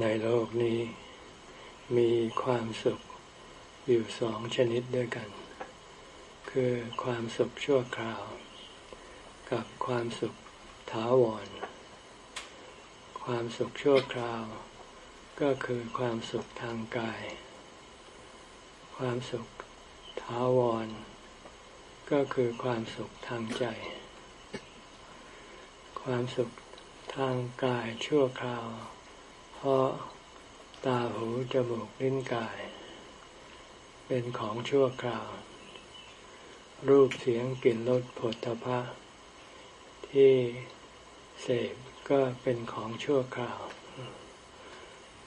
ในโลกนี้ มีความสุขอยู่สองชนิดด้วยกัน คือความสุขชั่วคราว กับความสุขถาวร ความสุขชั่วคราว ก็คือความสุขทางกาย ความสุขถาวร ก็คือความสุขทางใจ ความสุขทางกายชั่วคราว เพราะตาหูจมูกลิ้นกาย เป็นของชั่วคราว รูปเสียงกลิ่นรสผลตภะที่เสพก็เป็นของชั่วคราว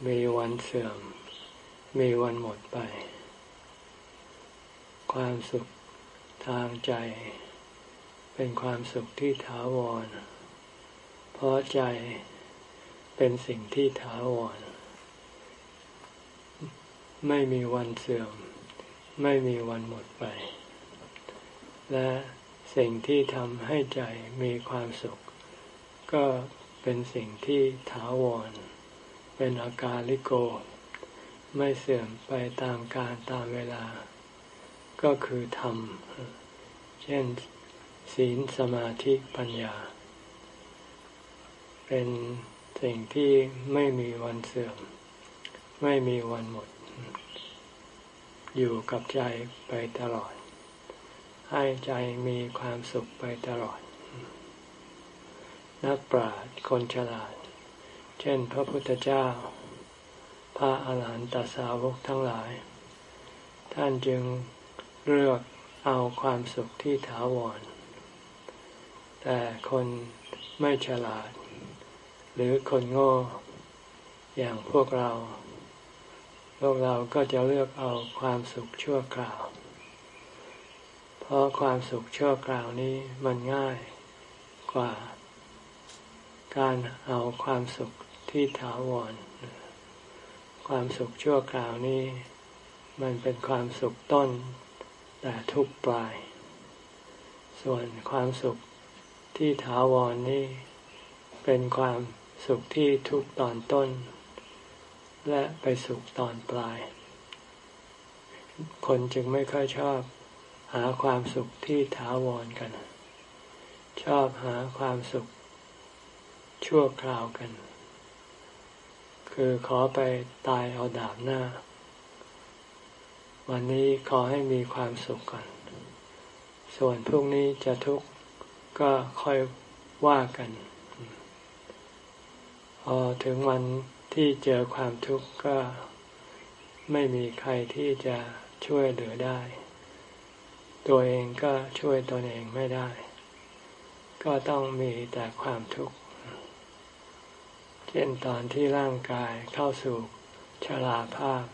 มีวันเสื่อม มีวันหมดไป ความสุขทางใจ เป็นความสุขที่ถาวร เพราะใจ เป็นสิ่งที่ถาวร ไม่มีวันเสื่อม ไม่มีวันหมดไป และสิ่งที่ทำให้ใจมีความสุข ก็เป็นสิ่งที่ถาวร เป็นอาการลิโก ไม่เสื่อมไปตามการตามเวลา ก็คือธรรม เช่น ศีลสมาธิปัญญา เป็น สิ่งที่ไม่มีวันเสื่อม ไม่มีวันหมด อยู่กับใจไปตลอด ให้ใจมีความสุขไปตลอด นักปราชญ์คนฉลาด เช่นพระพุทธเจ้า พระอาหารหันตสาวกทั้งหลาย ท่านจึงเลือกเอาความสุขที่ถาวร แต่คนไม่ฉลาด หรือคนโง่อย่างพวกเรา พวกเราก็จะเลือกเอาความสุขชั่วคราว เพราะความสุขชั่วคราวนี้มันง่ายกว่า การเอาความสุขที่ถาวร ความสุขชั่วคราวนี้ มันเป็นความสุขต้น แต่ทุกปลาย ส่วนความสุขที่ถาวรนนี้เป็นความ สุขที่ทุกตอนต้น และไปสุขตอนปลาย คนจึงไม่ค่อยชอบ หาความสุขที่ถาวรกัน ชอบหาความสุข ชั่วคราวกัน คือขอไปตายเอาดาบหน้า วันนี้ขอให้มีความสุขก่อน ส่วนพรุ่งนี้จะทุกข์ก็ค่อยว่ากัน พอถึงวันที่เจอความทุกข์ก็ไม่มีใครที่จะช่วยเหลือได้ ตัวเองก็ช่วยตนเองไม่ได้ ก็ต้องมีแต่ความทุกข์ เช่นตอนที่ร่างกายเข้าสู่ชราภาพ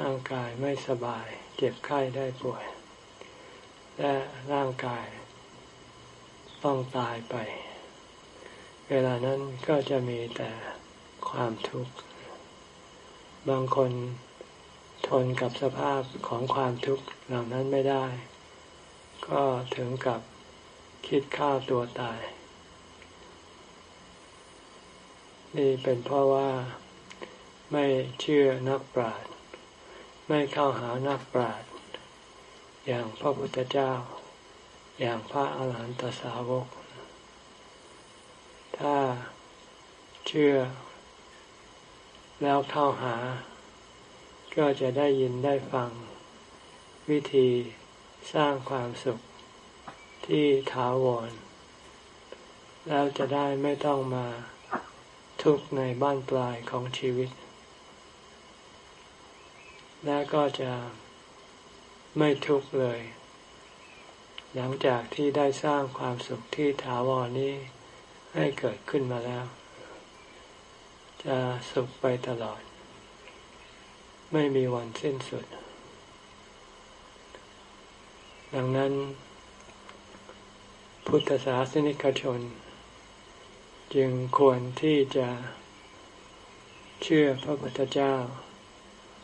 ร่างกายไม่สบาย เจ็บไข้ได้ป่วย และร่างกาย ต้องตายไป เวลานั้นก็จะมีแต่ความทุกข์ บางคนทนกับสภาพของความทุกข์เหล่านั้นไม่ได้ ก็ถึงกับคิดฆ่าตัวตาย นี่เป็นเพราะว่าไม่เชื่อนักปราชญ์ไม่เข้าหานักปราชญ์อย่างพระพุทธเจ้า อย่างพระอาหารหันตสาวก ถ้าเชื่อ แล้วเข้าหา ก็จะได้ยินได้ฟัง วิธีสร้างความสุขที่ถาวร แล้วจะได้ไม่ต้องมาทุกข์ในบ้านปลายของชีวิต และก็จะไม่ทุกข์เลย หลังจากที่ได้สร้างความสุขที่ถาวรนี้ ให้เกิดขึ้นมาแล้ว จะสุขไปตลอด ไม่มีวันสิ้นสุด ดังนั้น พุทธศาสนิกชน จึงควรที่จะเชื่อพระพุทธเจ้า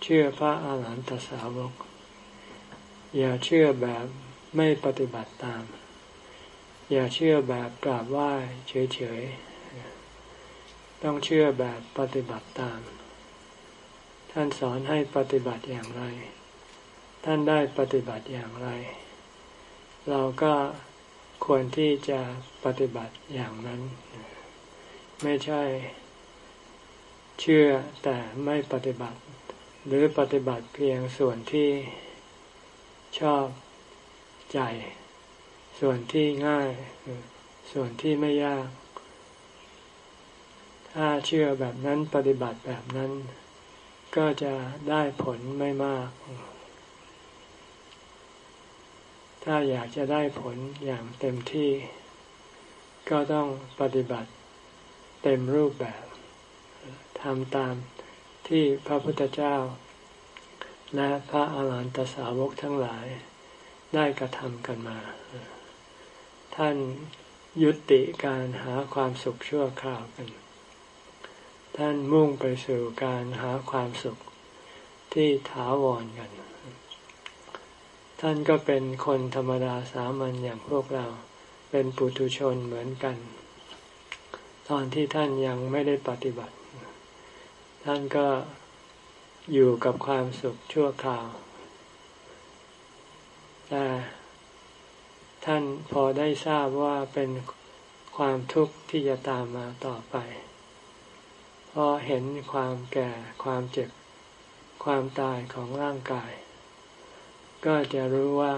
เชื่อพระอาหารหันตสาวก อย่าเชื่อแบบไม่ปฏิบัติตาม อย่าเชื่อแบบกราบไหว้เฉยๆ ต้องเชื่อแบบปฏิบัติตาม ท่านสอนให้ปฏิบัติอย่างไร ท่านได้ปฏิบัติอย่างไร เราก็ควรที่จะปฏิบัติอย่างนั้น ไม่ใช่ เชื่อแต่ไม่ปฏิบัติ หรือปฏิบัติเพียงส่วนที่ชอบใจ ส่วนที่ง่าย ส่วนที่ไม่ยาก ถ้าเชื่อแบบนั้นปฏิบัติแบบนั้น ก็จะได้ผลไม่มาก ถ้าอยากจะได้ผลอย่างเต็มที่ ก็ต้องปฏิบัติเต็มรูปแบบทำตามที่พระพุทธเจ้า และพระอาหารหันตสาวกทั้งหลายได้กระทำกันมา ท่านยุติการหาความสุขชั่วคราวกัน ท่านมุ่งไปสู่การหาความสุขที่ถาวรกัน ท่านก็เป็นคนธรรมดาสามัญอย่างพวกเรา เป็นปุถุชนเหมือนกัน ตอนที่ท่านยังไม่ได้ปฏิบัติ ท่านก็อยู่กับความสุขชั่วคราว แต่ ท่านพอได้ทราบว่าเป็นความทุกข์ที่จะตามมาต่อไป เพราะเห็นความแก่ความเจ็บ ความตายของร่างกาย ก็จะรู้ว่า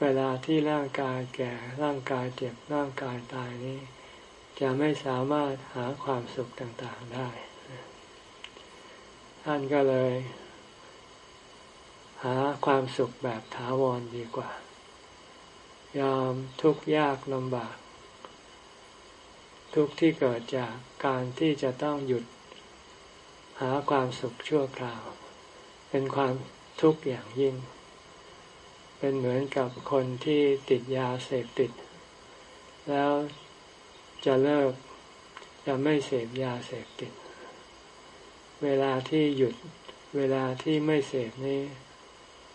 เวลาที่ร่างกายแก่ร่างกายเจ็บร่างกายตายนี้ จะไม่สามารถหาความสุขต่างๆได้ ท่านก็เลย หาความสุขแบบถาวรดีกว่า ยอมทุกข์ยากลำบาก ทุกที่เกิดจากการที่จะต้องหยุดหาความสุขชั่วคราว เป็นความทุกข์อย่างยิ่ง เป็นเหมือนกับคนที่ติดยาเสพติด แล้วจะเลิกจะไม่เสพยาเสพติด เวลาที่หยุดเวลาที่ไม่เสพนี้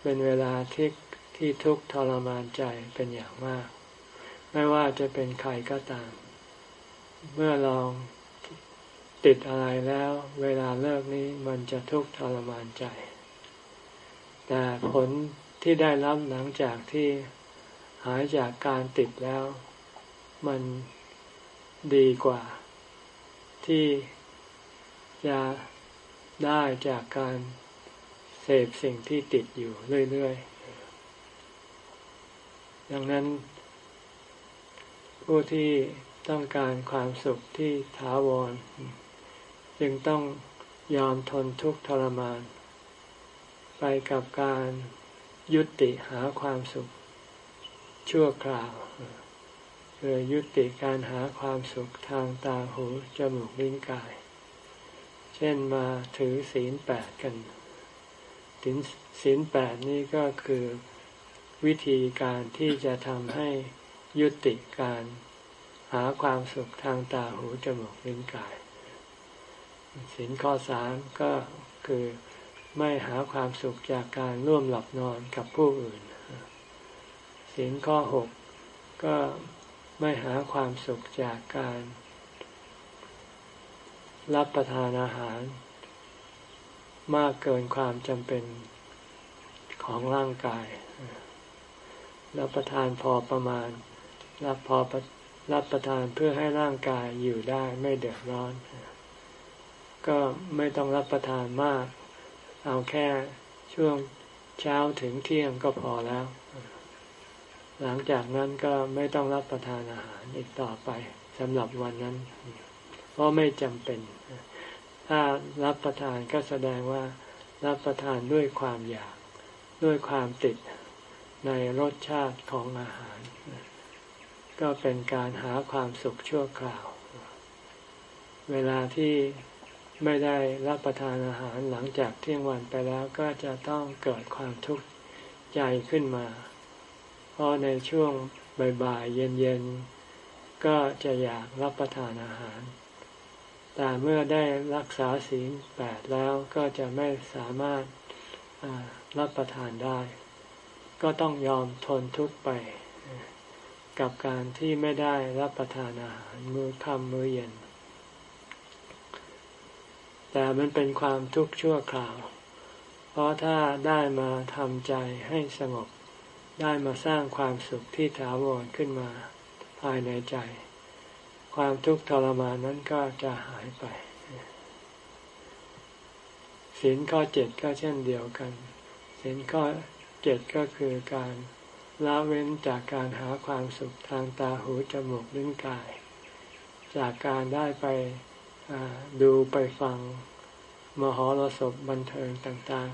เป็นเวลาที่ ที่ทุกข์ทรมานใจเป็นอย่างมาก ไม่ว่าจะเป็นใครก็ตาม เมื่อลองติดอะไรแล้ว เวลาเลิกนี้มันจะทุกข์ทรมานใจ แต่ผลที่ได้รับหลังจากที่หายจากการติดแล้ว มันดีกว่า ที่จะได้จากการเสพสิ่งที่ติดอยู่เรื่อย ๆ ดังนั้น ผู้ที่ต้องการความสุขที่ถาวร จึงต้องยอมทนทุกข์ทรมาน ไปกับการยุติหาความสุข ชั่วคราวคือยุติการหาความสุขทางตาหูจมูกลิ้นกาย เช่นมาถือศีลแปดกันศีลศีลแปดนี่ก็คือ วิธีการที่จะทำให้ยุติการหาความสุขทางตาหูจมูกลิ้นกายศีลข้อสามก็คือไม่หาความสุขจากการร่วมหลับนอนกับผู้อื่นศีลข้อหกก็ไม่หาความสุขจากการ รับประทานอาหาร มากเกินความจำเป็นของร่างกาย รับประทานพอประมาณ รับพอรับประทานเพื่อให้ร่างกายอยู่ได้ไม่เดือดร้อน ก็ไม่ต้องรับประทานมาก เอาแค่ช่วงเช้าถึงเที่ยงก็พอแล้ว หลังจากนั้นก็ไม่ต้องรับประทานอาหารอีกต่อไปสำหรับวันนั้น เพราะไม่จำเป็น ถ้ารับประทานก็แสดงว่ารับประทานด้วยความอยาก ด้วยความติด ในรสชาติของอาหาร ก็เป็นการหาความสุขชั่วคราว เวลาที่ไม่ได้รับประทานอาหารหลังจากเที่ยงวันไปแล้วก็จะต้องเกิดความทุกข์ใจขึ้นมา เพราะในช่วงบ่ายๆเย็นๆ ก็จะอยากรับประทานอาหาร แต่เมื่อได้รักษาศีลแปดแล้วก็จะไม่สามารถรับประทานได้ ก็ต้องยอมทนทุกข์ไป กับการที่ไม่ได้รับประทานอาหารมื้อค่ำมื้อเย็น แต่มันเป็นความทุกข์ชั่วคราว เพราะถ้าได้มาทำใจให้สงบ ได้มาสร้างความสุขที่ถาวรขึ้นมาภายในใจ ความทุกข์ทรมานนั้นก็จะหายไปศีลข้อเจ็ดก็เช่นเดียวกันศีลข้อ เจ็ดก็คือการละเว้นจากการหาความสุขทางตาหูจมูกลิ้นกาย จากการได้ไปดูไปฟังมหรสพบันเทิงต่าง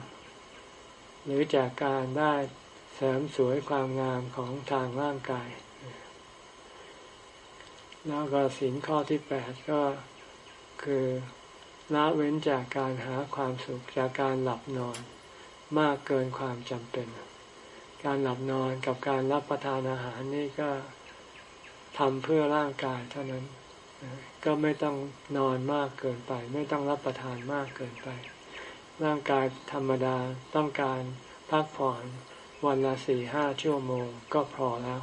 ๆ หรือจากการได้เสริมสวยความงามของทางร่างกาย แล้วก็สินข้อที่แปดก็คือละเว้นจากการหาความสุขจากการหลับนอน มากเกินความจำเป็น การหลับนอนกับการรับประทานอาหารนี่ก็ทำเพื่อร่างกายเท่านั้น ก็ไม่ต้องนอนมากเกินไป ไม่ต้องรับประทานมากเกินไป ร่างกายธรรมดาต้องการพักผ่อนวันละสี่ห้าชั่วโมงก็พอแล้ว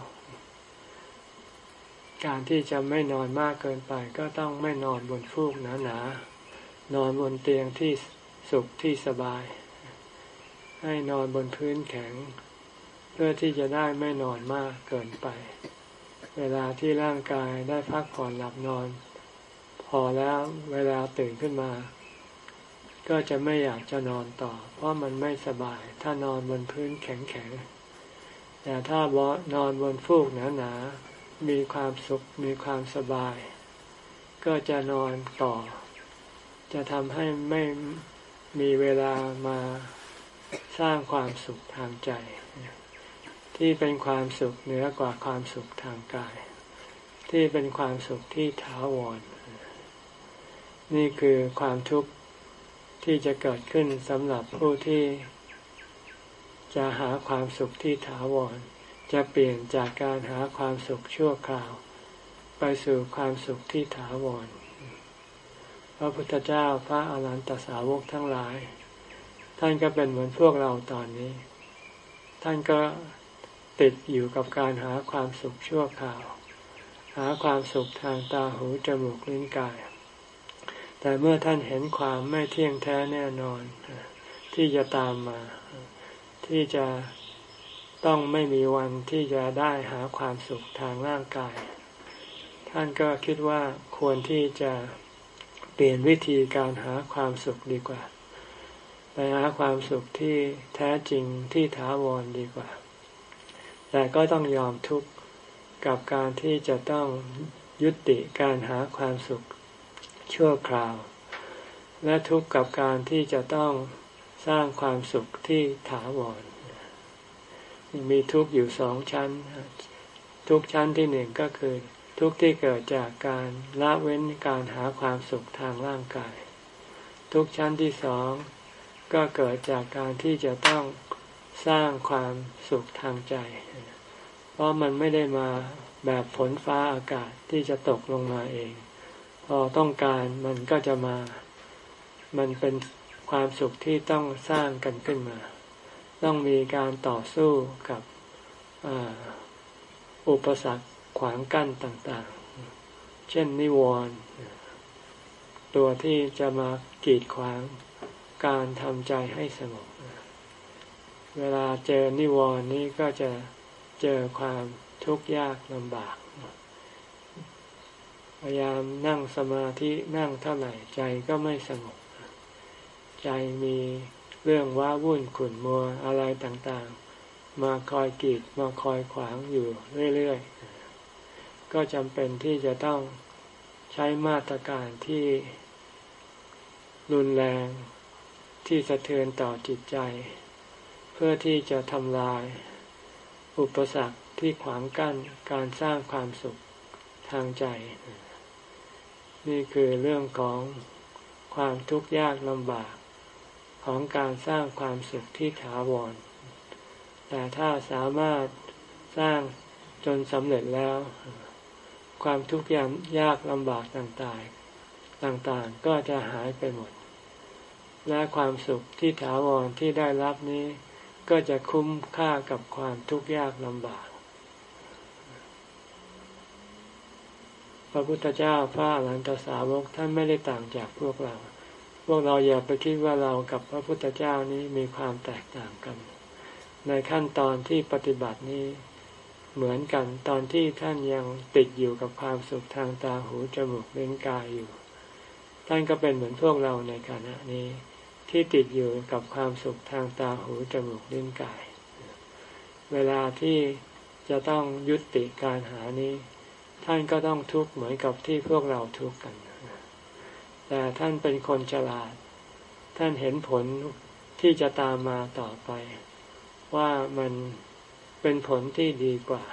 การที่จะไม่นอนมากเกินไป ก็ต้องไม่นอนบนฟูกหนาๆนนอนบนเตียงที่สุขที่สบาย ให้นอนบนพื้นแข็ง เพื่อที่จะได้ไม่นอนมากเกินไป เวลาที่ร่างกายได้พักผ่อนหลับนอน พอแล้วเวลาตื่นขึ้นมา ก็จะไม่อยากจะนอนต่อ เพราะมันไม่สบาย ถ้านอนบนพื้นแข็งๆแต่ถ้าบนอนบนฟูกหนาๆมีความสุขมีความสบาย ก็จะนอนต่อ จะทำให้ไม่มีเวลามา สร้างความสุขทางใจ ที่เป็นความสุขเหนือกว่าความสุขทางกาย ที่เป็นความสุขที่ถาวร นี่คือความทุกข์ที่จะเกิดขึ้นสำหรับผู้ที่ จะหาความสุขที่ถาวร จะเปลี่ยนจากการหาความสุขชั่วคราว ไปสู่ความสุขที่ถาวร พระพุทธเจ้าพระอรหันตสาวกทั้งหลาย ท่านก็เป็นเหมือนพวกเราตอนนี้ ท่านก็ติดอยู่กับการหาความสุขชั่วคราว หาความสุขทางตาหูจมูกลิ้นกาย แต่เมื่อท่านเห็นความไม่เที่ยงแท้แน่นอน ที่จะตามมา ที่จะต้องไม่มีวันที่จะได้หาความสุขทางร่างกาย ท่านก็คิดว่าควรที่จะเปลี่ยนวิธีการหาความสุขดีกว่า ไปหาความสุขที่แท้จริงที่ถาวรดีกว่า แต่ก็ต้องยอมทุกข์กับการที่จะต้องยุติการหาความสุขชั่วคราว และทุกข์กับการที่จะต้องสร้างความสุขที่ถาวร มีทุกข์อยู่สองชั้น ทุกชั้นที่หนึ่งก็คือ ทุกข์ที่เกิดจากการละเว้นการหาความสุขทางร่างกาย ทุกชั้นที่สอง ก็เกิดจากการที่จะต้องสร้างความสุขทางใจ เพราะมันไม่ได้มาแบบฝนฟ้าอากาศที่จะตกลงมาเอง พอต้องการมันก็จะมา มันเป็นความสุขที่ต้องสร้างกันขึ้นมา ต้องมีการต่อสู้กับอุปสรรคขวางกั้นต่างๆ เช่นนิวรณ์ตัวที่จะมากีดขวาง การทำใจให้สงบ เวลาเจอนิวรณ์นี้ก็จะเจอความทุกข์ยากลำบาก พยายามนั่งสมาธินั่งเท่าไหร่ใจก็ไม่สงบ ใจมีเรื่องว้าวุ่นขุ่นมัวอะไรต่างๆ มาคอยกีดมาคอยขวางอยู่เรื่อยๆ ก็จำเป็นที่จะต้องใช้มาตรการที่รุนแรง ที่สะเทือนต่อจิตใจ เพื่อที่จะทำลาย อุปสรรคที่ขวางกั้นการสร้างความสุขทางใจ นี่คือเรื่องของความทุกข์ยากลำบากของการสร้างความสุขที่ถาวร แต่ถ้าสามารถสร้างจนสำเร็จแล้ว ความทุกข์ยากยากลำบากต่างๆ ต่างๆ ก็จะหายไปหมด และความสุขที่ถาวรที่ได้รับนี้ ก็จะคุ้มค่ากับความทุกข์ยากลำบาก พระพุทธเจ้าพระอรหันตสาวกท่านไม่ได้ต่างจากพวกเรา พวกเราอย่าไปคิดว่าเรากับพระพุทธเจ้านี้มีความแตกต่างกัน ในขั้นตอนที่ปฏิบัตินี้เหมือนกันตอนที่ท่านยังติดอยู่กับความสุขทางตาหูจมูกเล่นกายอยู่ ท่านก็เป็นเหมือนพวกเราในขณะนี้ ที่ติดอยู่กับความสุขทางตาหูจมูกลิ้นกาย เวลาที่จะต้องยุติการหานี้ ท่านก็ต้องทุกข์เหมือนกับที่พวกเราทุกข์กัน แต่ท่านเป็นคนฉลาด ท่านเห็นผลที่จะตามมาต่อไป ว่ามันเป็นผลที่ดีกว่า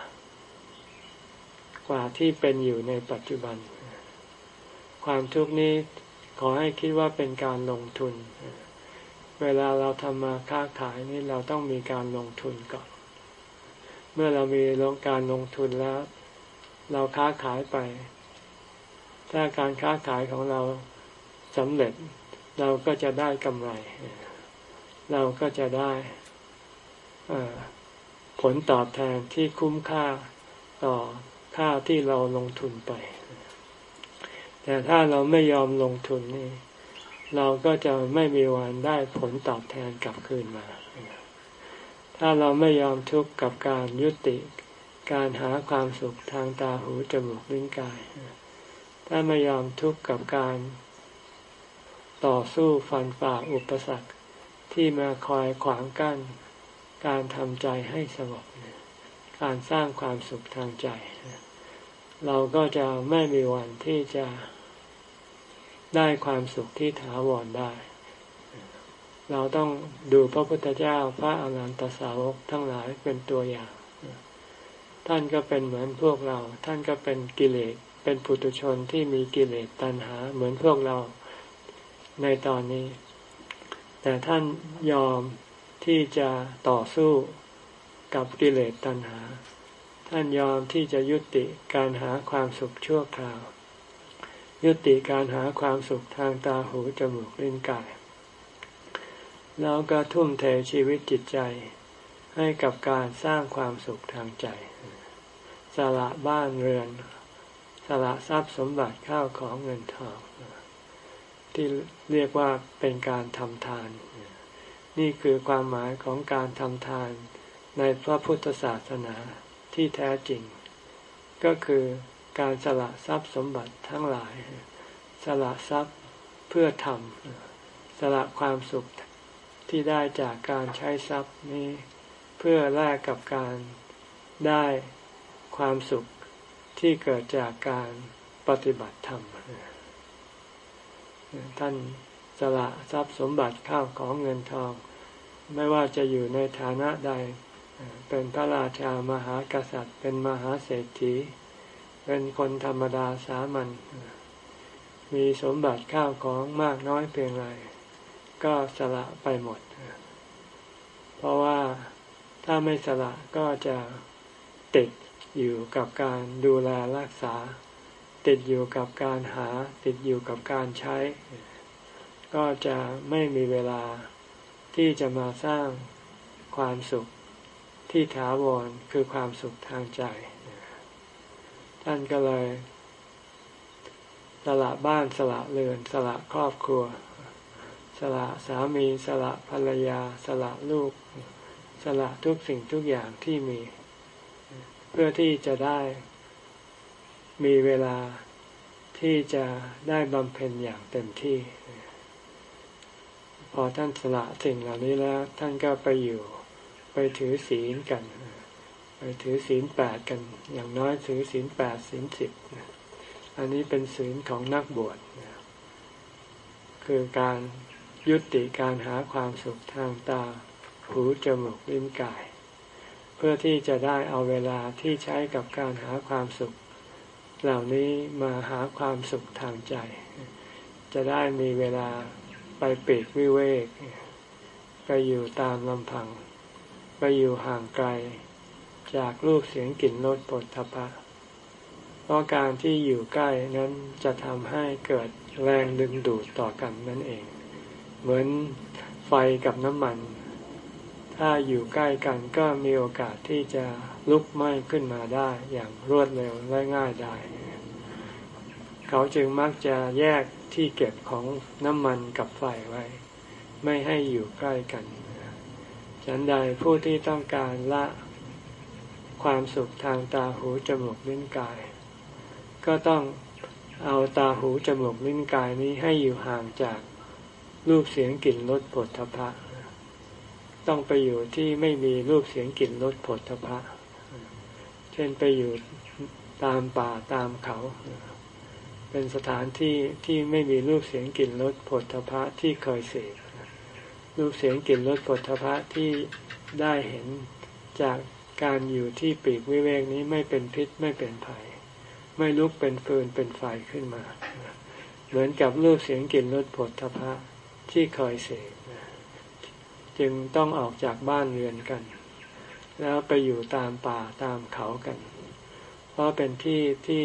กว่าที่เป็นอยู่ในปัจจุบัน ความทุกข์นี้ขอให้คิดว่าเป็นการลงทุนเเวลาเราทำมาค้าขายนี่เราต้องมีการลงทุนก่อน เมื่อเรามีลงการลงทุนแล้ว เราค้าขายไป ถ้าการค้าขายของเราสำเร็จ เราก็จะได้กำไร เราก็จะได้ผลตอบแทนที่คุ้มค่าต่อค่าที่เราลงทุนไป แต่ถ้าเราไม่ยอมลงทุนนี่ เราก็จะไม่มีวันได้ผลตอบแทนกลับคืนมา ถ้าเราไม่ยอมทุกข์กับการยุติการหาความสุขทางตาหูจมูกลิ้นกาย ถ้าไม่ยอมทุกข์กับการต่อสู้ฟันฝ่าอุปสรรคที่มาคอยขวางกั้น การทำใจให้สงบการสร้างความสุขทางใจ เราก็จะไม่มีวันที่จะ ได้ความสุขที่ถาวรได้ เราต้องดูพระพุทธเจ้าพระอรหันตสาวกทั้งหลายเป็นตัวอย่าง ท่านก็เป็นเหมือนพวกเรา ท่านก็เป็นกิเลส เป็นปุถุชนที่มีกิเลสตัณหา เหมือนพวกเราในตอนนี้ แต่ท่านยอมที่จะต่อสู้กับกิเลสตัณหา ท่านยอมที่จะยุติการหาความสุขชั่วคราว ยุติการหาความสุขทางตาหูจมูกลิ้นกาย แล้วก็ทุ่มเทชีวิตจิตใจ ให้กับการสร้างความสุขทางใจ สละบ้านเรือน สละทรัพย์สมบัติข้าวของเงินทอง ที่เรียกว่าเป็นการทำทาน นี่คือความหมายของการทำทานในพระพุทธศาสนาที่แท้จริง ก็คือ การสละทรัพย์สมบัติทั้งหลาย สละทรัพย์เพื่อทำสละความสุขที่ได้จากการใช้ทรัพย์นี้ เพื่อแลกกับการได้ความสุขที่เกิดจากการปฏิบัติธรรม ท่านสละทรัพย์สมบัติข้าวของเงินทอง ไม่ว่าจะอยู่ในฐานะใด เป็นพระราชามหากษัตริย์ เป็นมหาเศรษฐี เป็นคนธรรมดาสามัญมีสมบัติข้าวของมากน้อยเพียงไรก็สละไปหมด เพราะว่าถ้าไม่สละก็จะติดอยู่กับการดูแลรักษา ติดอยู่กับการหา ติดอยู่กับการใช้ ก็จะไม่มีเวลาที่จะมาสร้างความสุขที่ถาวรคือความสุขทางใจ ท่านก็เลยสละบ้านสละเรือนสละครอบครัว สละสามีสละภรรยา สละลูก สละทุกสิ่งทุกอย่างที่มี เพื่อที่จะได้มีเวลาที่จะได้บำเพ็ญอย่างเต็มที่ พอท่านสละสิ่งเหล่านี้แล้ว ท่านก็ไปอยู่ไปถือศีลกันไป ถือศีลแปดกัน อย่างน้อยถือศีลแปดศีลสิบอันนี้เป็นศีลของนักบวชคือการยุติการหาความสุขทางตา หูจมูกลิ้นกาย เพื่อที่จะได้เอาเวลาที่ใช้กับการหาความสุข เหล่านี้มาหาความสุขทางใจ จะได้มีเวลาไปปีกวิเวก ไปอยู่ตามลำพัง ไปอยู่ห่างไกล จากรูปเสียงกลิ่นรสปดทพะ เพราะการที่อยู่ใกล้นั้นจะทำให้เกิดแรงดึงดูดต่อกันนั่นเอง เหมือนไฟกับน้ำมัน ถ้าอยู่ใกล้กันก็มีโอกาสที่จะลุกไหม้ขึ้นมาได้อย่างรวดเร็วและง่ายได้ เขาจึงมักจะแยกที่เก็บของน้ำมันกับไฟไว้ ไม่ให้อยู่ใกล้กันฉันใดผู้ที่ต้องการละ ความสุขทางตาหูจมูกลิ้นกาย ก็ต้องเอาตาหูจมูกลิ้นกายนี้ให้อยู่ห่างจากรูปเสียงกลิ่นรสผลทพะ ต้องไปอยู่ที่ไม่มีรูปเสียงกลิ่นรสผลทพะ เช่นไปอยู่ตามป่าตามเขา เป็นสถานที่ที่ไม่มีรูปเสียงกลิ่นรสผลทพะที่เคยเสพรูปเสียงกลิ่นรสผลทพะที่ได้เห็นจาก การอยู่ที่ปีกวิเวกนี้ไม่เป็นพิษไม่เป็นภัย ไม่ลุกเป็นฟืนเป็นไฟขึ้นมา เหมือนกับรูปเสียงกลิ่นรสผลทพะที่เคยเสพจึงต้องออกจากบ้านเรือนกัน แล้วไปอยู่ตามป่าตามเขากัน เพราะเป็นที่ที่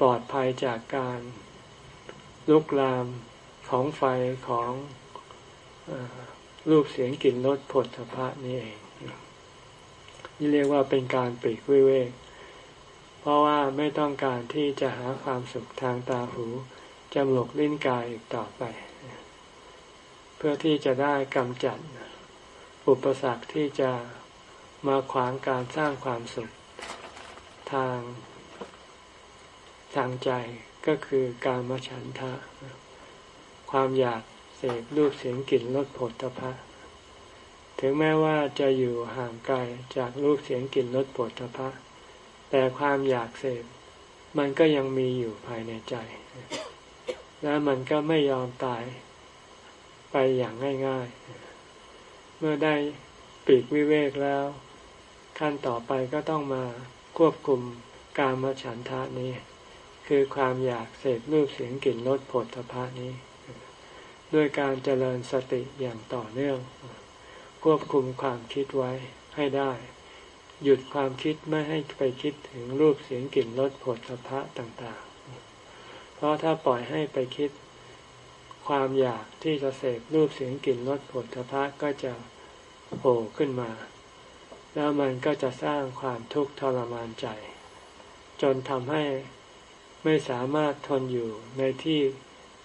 ปลอดภัยจากการลุกลามของไฟของอรูปเสียงกลิ่นรสผลทพะนี่เอง นี่เรียกว่าเป็นการปลีกวิเวก เพราะว่าไม่ต้องการที่จะหาความสุขทางตาหูจมูกลิ้นกายอีกต่อไป เพื่อที่จะได้กำจัด อุปสรรคที่จะมาขวางการสร้างความสุขทางทางใจก็คือการมฉันทะ ความอยากเสพรูปเสียงกลิ่นรสผลตภะ ถึงแม้ว่าจะอยู่ห่างไกลจากรูปเสียงกลิ่นรสผลตภะแต่ความอยากเสพมันก็ยังมีอยู่ภายในใจ และมันก็ไม่ยอมตายไปอย่างง่าย ๆ เมื่อได้ปีกวิเวกแล้ว ขั้นต่อไปก็ต้องมาควบคุมการมาฉันทะนี้ คือความอยากเสพรูปเสียงกลิ่นรสผลพะนี้ ด้วยการเจริญสติอย่างต่อเนื่อง ควบคุมความคิดไว้ให้ได้ หยุดความคิดไม่ให้ไปคิดถึงรูปเสียงกลิ่นรสผลพะต่างๆ เพราะถ้าปล่อยให้ไปคิด ความอยากที่จะเสพรูปเสียงกลิ่นรสผลพะก็จะโผล่ขึ้นมา แล้วมันก็จะสร้างความทุกข์ทรมานใจ จนทำให้ไม่สามารถทนอยู่ในที่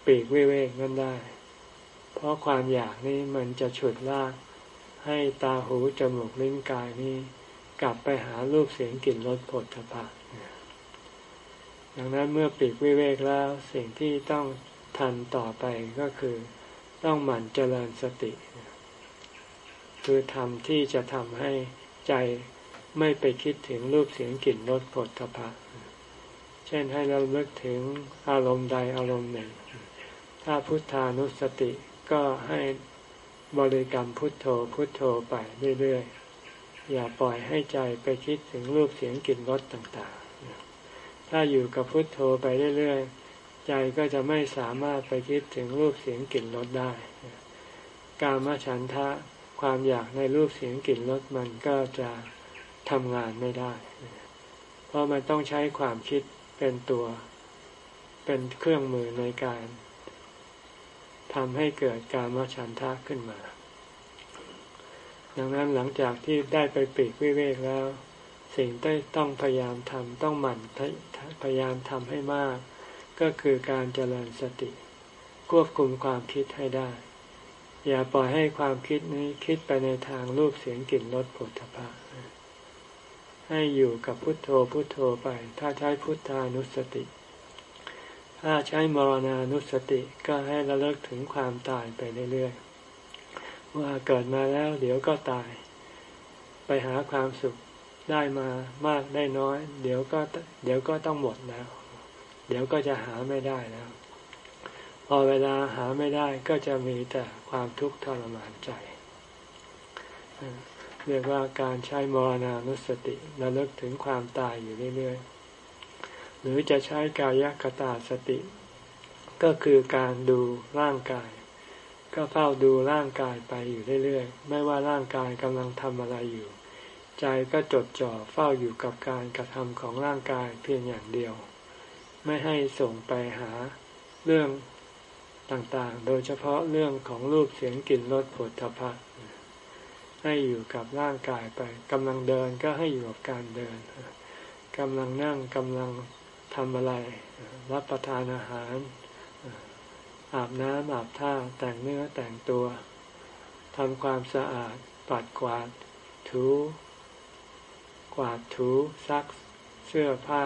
ปีกเวกนั้นได้ เพราะความอยากนี้มันจะฉุดลาก ให้ตาหูจมูกลิ้นกายนี้กลับไปหารูปเสียงกลิ่นรสผลพระดังนั้นเมื่อปีกวิเวกแล้วสิ่งที่ต้องทันต่อไปก็คือต้องหมั่นเจริญสติ คือทำที่จะทำให้ใจไม่ไปคิดถึงรูปเสียงกลิ่นรสผลทพะเช่นให้เราเลิกถึงอารมณ์ใดอารมณ์หนึ่ง ถ้าพุทธานุสติก็ให้ บริกรรมพุทโธพุทโธไปเรื่อยๆ อย่าปล่อยให้ใจไปคิดถึงรูปเสียงกลิ่นรสต่างๆ ถ้าอยู่กับพุทโธไปเรื่อยๆ ใจก็จะไม่สามารถไปคิดถึงรูปเสียงกลิ่นรสได้ การมาฉันทะความอยากในรูปเสียงกลิ่นรสมันก็จะทำงานไม่ได้ เพราะมันต้องใช้ความคิดเป็นตัว เป็นเครื่องมือในการ ทำให้เกิดการมฉันทะขึ้นมา ดังนั้นหลังจากที่ได้ไปปีกวิเวกแล้ว สิ่งที่ต้องพยายามทำต้องหมั่นพยายามทำให้มาก ก็คือการเจริญสติ ควบคุมความคิดให้ได้ อย่าปล่อยให้ความคิดนี้คิดไปในทางรูปเสียงกลิ่นรสผลพภะให้อยู่กับพุทโธพุทโธไป ถ้าใช้พุทธานุสติ ถ้าใช้มรณานุสติก็ให้ระลึกถึงความตายไปเรื่อยๆ ว่าเกิดมาแล้วเดี๋ยวก็ตาย ไปหาความสุขได้มามากได้น้อย เดี๋ยวก็เดี๋ยวก็ต้องหมดแล้ว เดี๋ยวก็จะหาไม่ได้แล้ว พอเวลาหาไม่ได้ก็จะมีแต่ความทุกข์ทรมานใจ เรียกว่าการใช้มรณานุสติระลึกถึงความตายอยู่เรื่อยๆ หรือจะใช้กายกตาสติ ก็คือการดูร่างกาย ก็เฝ้าดูร่างกายไปอยู่เรื่อยๆ ไม่ว่าร่างกายกำลังทำอะไรอยู่ ใจก็จดจ่อเฝ้าอยู่กับการกระทำของร่างกายเพียงอย่างเดียว ไม่ให้ส่งไปหาเรื่องต่างๆ โดยเฉพาะเรื่องของรูปเสียงกลิ่นรสผลทพะให้อยู่กับร่างกายไปกำลังเดินก็ให้อยู่กับการเดินกำลังนั่งกำลัง ทำอะไร รับประทานอาหาร อาบน้ำอาบท่าแต่งเนื้อแต่งตัวทำความสะอาดปัดกวาด ถู กวาดถูซักเสื้อผ้า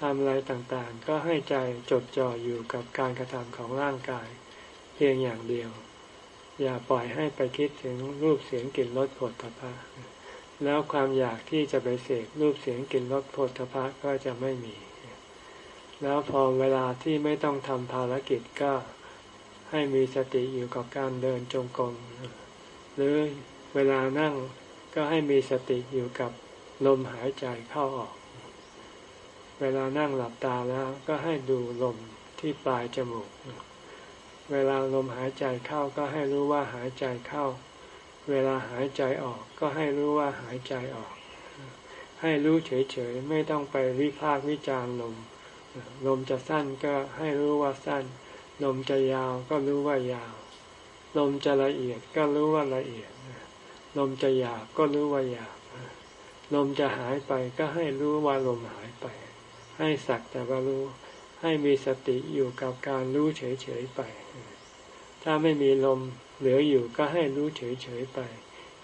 ทำอะไรต่างๆ ก็ให้ใจจดจ่ออยู่กับการกระทำของร่างกาย เพียงอย่างเดียว อย่าปล่อยให้ไปคิดถึงรูปเสียงกลิ่นรสผลตภะ แล้วความอยากที่จะไปเสกรูปเสียงกลิ่นรสผลตภะก็จะไม่มี แล้วพอเวลาที่ไม่ต้องทำภารกิจก็ให้มีสติอยู่กับการเดินจงกรมหรือเวลานั่งก็ให้มีสติอยู่กับลมหายใจเข้าออก เวลานั่งหลับตาแล้วก็ให้ดูลมที่ปลายจมูก เวลาลมหายใจเข้าก็ให้รู้ว่าหายใจเข้า เวลาหายใจออกก็ให้รู้ว่าหายใจออก ให้รู้เฉยๆ ไม่ต้องไปวิพากวิจารลม ลมจะสั้นก็ให้รู้ว่าสั้น ลมจะยาวก็รู้ว่ายาว ลมจะละเอียดก็รู้ว่าละเอียด ลมจะหยาบก็รู้ว่าหยาบ ลมจะหายไปก็ให้รู้ว่าลมหายไป ให้สักแต่ว่ารู้ให้มีสติอยู่กับการรู้เฉยๆไป ถ้าไม่มีลม เหลืออยู่ก็ให้รู้เฉยๆไป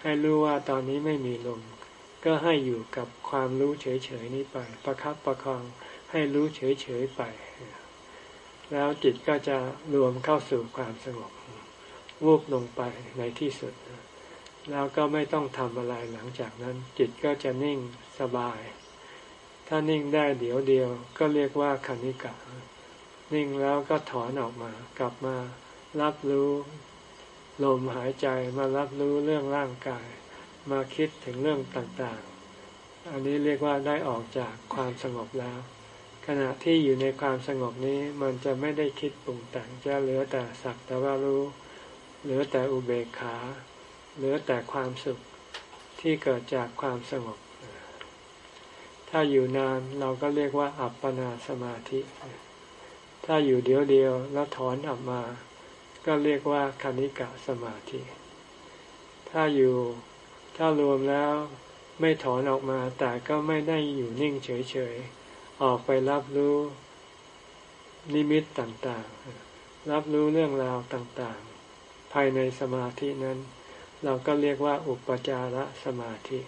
ให้รู้ว่าตอนนี้ไม่มีลม ก็ให้อยู่กับความรู้เฉยๆนี้ไป ประคับประคองให้รู้เฉยๆไป แล้วจิตก็จะรวมเข้าสู่ความสงบวูบลงไปในที่สุด แล้วก็ไม่ต้องทำอะไรหลังจากนั้น จิตก็จะนิ่งสบาย ถ้านิ่งได้เดี๋ยวเดียวก็เรียกว่าคณิกะ นิ่งแล้วก็ถอนออกมากลับมารับรู้ ลมหายใจมารับรู้เรื่องร่างกาย มาคิดถึงเรื่องต่างๆ อันนี้เรียกว่าได้ออกจากความสงบแล้ว ขณะที่อยู่ในความสงบนี้มันจะไม่ได้คิดปรุงแต่งจะเหลือแต่สักแต่ว่ารู้เหลือแต่อุเบกขา เหลือแต่ความสุขที่เกิดจากความสงบ ถ้าอยู่นานเราก็เรียกว่าอัปปนาสมาธิ ถ้าอยู่เดียวเดียวแล้วถอนออกมา ก็เรียกว่าคณิกะสมาธิ ถ้าอยู่ถ้ารวมแล้วไม่ถอนออกมาแต่ก็ไม่ได้อยู่นิ่งเฉยๆ ออกไปรับรู้นิมิตต่างๆ รับรู้เรื่องราวต่างๆ ภายในสมาธินั้น เราก็เรียกว่าอุปจารสมาธิ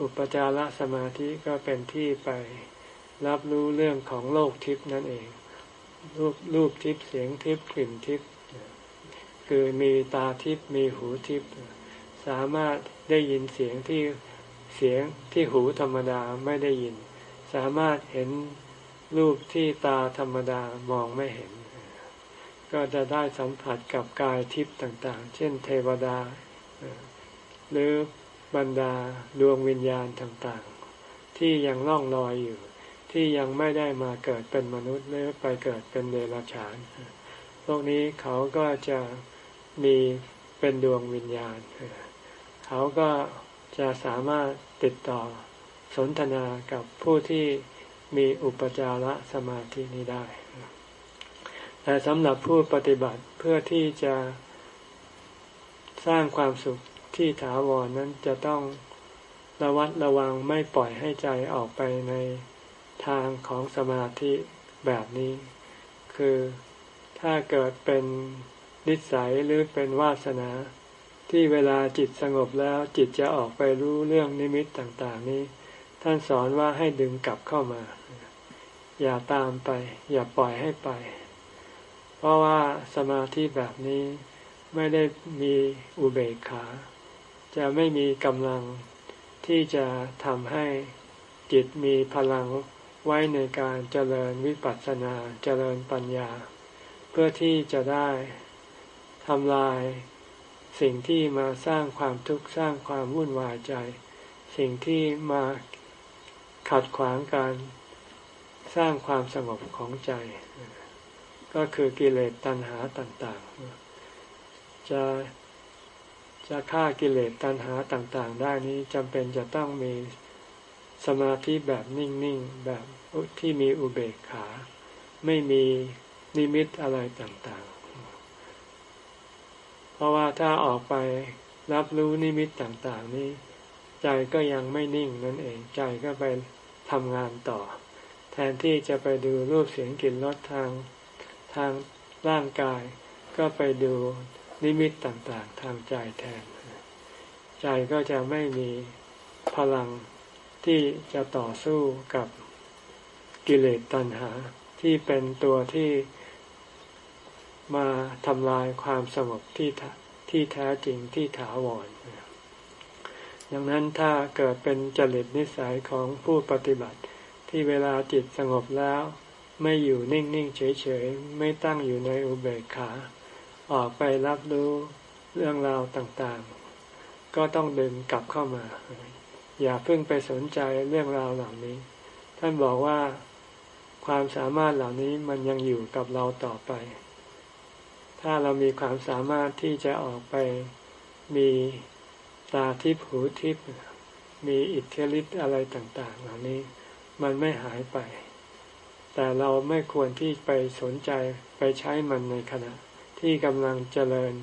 อุปจารสมาธิก็เป็นที่ไปรับรู้เรื่องของโลกทิพย์นั่นเอง รูปรูปทิพย์เสียงทิพย์กลิ่นทิพย์คือมีตาทิพย์มีหูทิพย์สามารถได้ยินเสียงที่เสียงที่หูธรรมดาไม่ได้ยิน สามารถเห็นรูปที่ตาธรรมดามองไม่เห็น ก็จะได้สัมผัสกับกายทิพย์ต่างๆ เช่นเทวดา หรือบรรดาดวงวิญญาณต่างๆ ที่ยังล่องลอยอยู่ ที่ยังไม่ได้มาเกิดเป็นมนุษย์หรือไปเกิดเป็นเดรัจฉานพวกนี้เขาก็จะมีเป็นดวงวิญญาณ เขาก็จะสามารถติดต่อสนทนากับผู้ที่มีอุปจารสมาธินี้ได้ แต่สำหรับผู้ปฏิบัติเพื่อที่จะสร้างความสุขที่ถาวรนั้นจะต้องระวัดระวังไม่ปล่อยให้ใจออกไปใน ทางของสมาธิแบบนี้ คือถ้าเกิดเป็นนิสัยหรือเป็นวาสนา ที่เวลาจิตสงบแล้วจิตจะออกไปรู้เรื่องนิมิตต่างๆนี้ ท่านสอนว่าให้ดึงกลับเข้ามา อย่าตามไป อย่าปล่อยให้ไป เพราะว่าสมาธิแบบนี้ไม่ได้มีอุเบกขา จะไม่มีกำลังที่จะทำให้จิตมีพลัง ไว้ในการเจริญวิปัสสนาเจริญปัญญา เพื่อที่จะได้ทำลายสิ่งที่มาสร้างความทุกข์สร้างความวุ่นวายใจ สิ่งที่มาขัดขวางการสร้างความสงบของใจ ก็คือกิเลสตัณหาต่างๆ จะจะฆ่ากิเลสตัณหาต่างๆ ได้นี้จำเป็นจะต้องมี สมาธิแบบนิ่งๆ แบบที่มีอุเบกขา ไม่มีนิมิตอะไรต่างๆ เพราะว่าถ้าออกไปรับรู้นิมิตต่างๆ นี้ ใจก็ยังไม่นิ่งนั่นเองใจก็ไปทำงานต่อ แทนที่จะไปดูรูปเสียงกลิ่นรสทางทางร่างกาย ก็ไปดูนิมิตต่างๆ ทางใจแทน ใจก็จะไม่มีพลัง ที่จะต่อสู้กับกิเลสตัณหา ที่เป็นตัวที่มาทำลายความสงบที่ที่แท้จริงที่ถาวรดังนั้นถ้าเกิดเป็นจริตนิสัยของผู้ปฏิบัติ ที่เวลาจิตสงบแล้ว ไม่อยู่นิ่งๆเฉยๆ ไม่ตั้งอยู่ในอุเบกขา ออกไปรับรู้เรื่องราวต่างๆ ก็ต้องดึงกลับเข้ามา อย่าเพิ่งไปสนใจเรื่องราวเหล่านี้ ท่านบอกว่าความสามารถเหล่านี้มันยังอยู่กับเราต่อไป ถ้าเรามีความสามารถที่จะออกไปมีตาทิพหูทิพมีอิทธิฤทธิ์อะไรต่างๆ เหล่านี้ มันไม่หายไป แต่เราไม่ควรที่ไปสนใจไปใช้มันในขณะ ที่กำลังเจริญ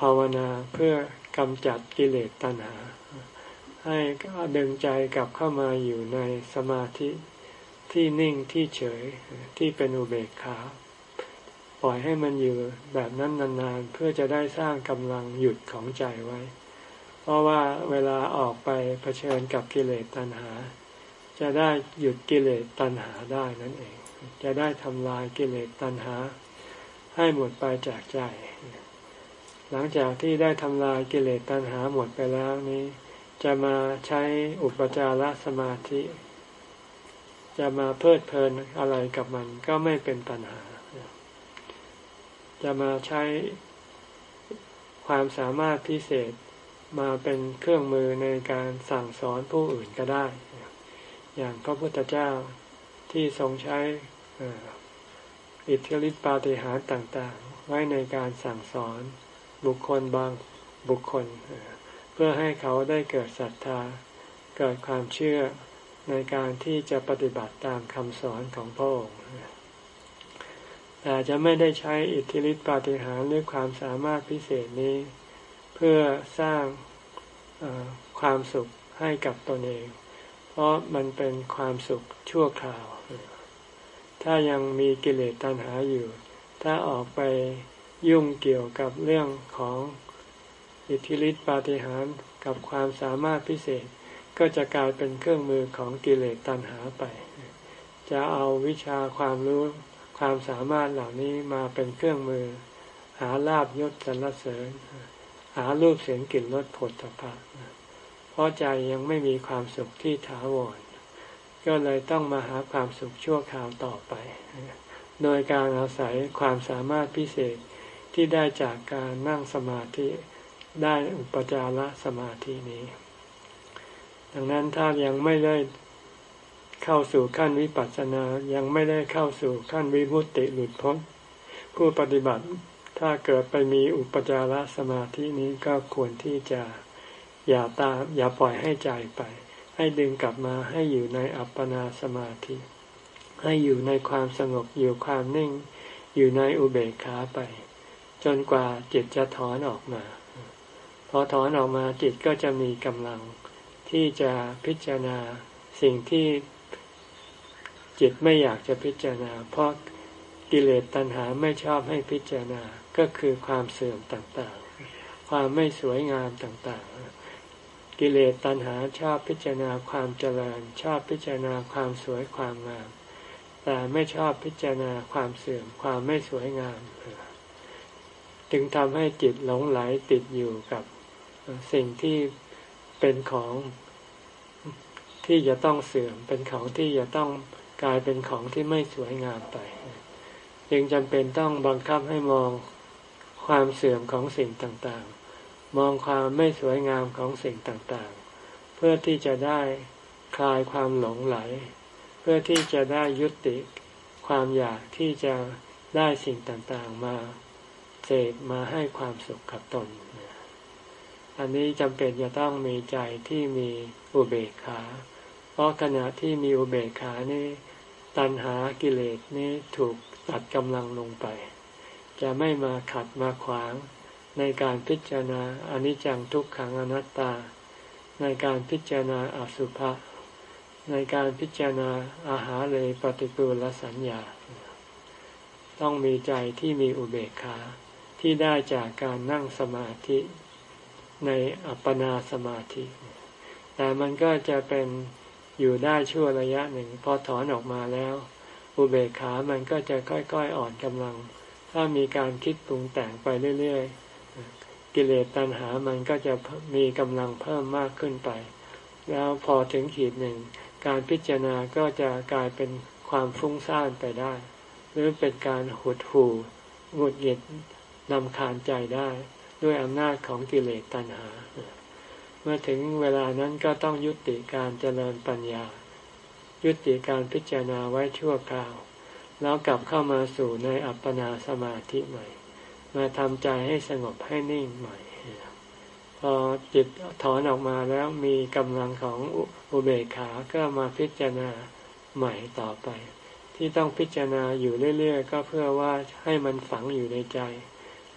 ภาวนาเพื่อกำจัดกิเลสตัณหา ให้ดึงใจกลับเข้ามาอยู่ในสมาธิที่นิ่งที่เฉยที่เป็นอุเบกขาปล่อยให้มันอยู่แบบนั้นนานๆ เพื่อจะได้สร้างกำลังหยุดของใจไว้ เพราะว่าเวลาออกไปเผชิญกับกิเลสตัณหา จะได้หยุดกิเลสตัณหาได้นั่นเอง จะได้ทำลายกิเลสตัณหา ให้หมดไปจากใจ หลังจากที่ได้ทำลายกิเลสตัณหาหมดไปแล้วนี้ จะมาใช้อุปจารสมาธิ จะมาเพลิดเพลินอะไรกับมันก็ไม่เป็นปัญหา จะมาใช้ความสามารถพิเศษมาเป็นเครื่องมือในการสั่งสอนผู้อื่นก็ได้ อย่างพระพุทธเจ้าที่ทรงใช้อิทธิฤทธิปาฏิหาริย์ต่าง ๆ ไว้ในการสั่งสอนบุคคลบางบุคคลเพื่อให้เขาได้เกิดศรัทธา เกิดความเชื่อในการที่จะปฏิบัติตามคำสอนของพระองค์แต่จะไม่ได้ใช้อิทธิฤทธิปาฏิหาริย์หรือความสามารถพิเศษนี้ เพื่อสร้างความสุขให้กับตนเอง เพราะมันเป็นความสุขชั่วคราว ถ้ายังมีกิเลสตัณหาอยู่ ถ้าออกไปยุ่งเกี่ยวกับเรื่องของ อิทธิฤทธิปาฏิหาริย์กับความสามารถพิเศษ ก็จะกลายเป็นเครื่องมือของกิเลสตัณหาไป จะเอาวิชาความรู้ความสามารถเหล่านี้มาเป็นเครื่องมือ หาลาบยศสรรเสริญ หารูปเสียงกลิ่นรสผลตภะเพราะใจยังไม่มีความสุขที่ถาวร ก็เลยต้องมาหาความสุขชั่วคราวต่อไป โดยการอาศัยความสามารถพิเศษที่ได้จากการนั่งสมาธิ ได้อุปจารสมาธินี้ ดังนั้นถ้ายังไม่ได้เข้าสู่ขั้นวิปัสสนา ยังไม่ได้เข้าสู่ขั้นวิมุตติหลุดพ้น ผู้ปฏิบัติถ้าเกิดไปมีอุปจารสมาธินี้ก็ควรที่จะอย่าตาม อย่าปล่อยให้ใจไป ให้ดึงกลับมาให้อยู่ในอัปปนาสมาธิ ให้อยู่ในความสงบอยู่ความนิ่ง อยู่ในอุเบกขาไป จนกว่าจิตจะถอนออกมา พอถอนออกมาจิตก็จะมีกำลังที่จะพิจารณาสิ่งที่จิตไม่อยากจะพิจารณา เพราะกิเลสตัณหาไม่ชอบให้พิจารณาก็คือความเสื่อมต่างๆ ความไม่สวยงามต่างๆ กิเลสตัณหาชอบพิจารณาความเจริญ ชอบพิจารณาความสวยความงาม แต่ไม่ชอบพิจารณาความเสื่อมความไม่สวยงาม จึงทำให้จิตหลงไหลติดอยู่กับ สิ่งที่เป็นของที่จะต้องเสื่อม เป็นของที่จะต้องกลายเป็นของที่ไม่สวยงามไปจึงจำเป็นต้องบังคับให้มองความเสื่อมของสิ่งต่างๆ มองความไม่สวยงามของสิ่งต่างๆ เพื่อที่จะได้คลายความหลงไหล เพื่อที่จะได้ยุติความอยากที่จะได้สิ่งต่างๆมาเสกมาให้ความสุขกับตน อันนี้จำเป็นจะต้องมีใจที่มีอุเบกขา เพราะขณะที่มีอุเบกขานี่ตัณหากิเลสนี้ถูกตัดกำลังลงไป จะไม่มาขัดมาขวาง ในการพิจารณาอนิจจังทุกขังอนัตตา ในการพิจารณาอสุภะในการพิจารณาอาหารเลยปฏิกูลสัญญา ต้องมีใจที่มีอุเบกขาที่ได้จากการนั่งสมาธิ ในอัปปนาสมาธิ แต่มันก็จะเป็นอยู่ได้ชั่วระยะหนึ่ง พอถอนออกมาแล้ว อุเบกขามันก็จะค่อยๆอ่อนกำลัง ถ้ามีการคิดปรุงแต่งไปเรื่อยๆ กิเลสตัณหามันก็จะมีกำลังเพิ่มมากขึ้นไป แล้วพอถึงขีดหนึ่ง การพิจารณาก็จะกลายเป็นความฟุ้งซ่านไปได้ หรือเป็นการหดหู่หงุดหงิดนำคาญใจได้ ด้วยอำนาจของกิเลสตัณหา เมื่อถึงเวลานั้นก็ต้องยุติการเจริญปัญญา ยุติการพิจารณาไว้ชั่วคราว แล้วกลับเข้ามาสู่ในอัปปนาสมาธิใหม่ มาทำใจให้สงบให้นิ่งใหม่พอจิตถอนออกมาแล้วมีกำลังของอุเบกขาก็มาพิจารณาใหม่ต่อไป ที่ต้องพิจารณาอยู่เรื่อยๆ ก็เพื่อว่าให้มันฝังอยู่ในใจ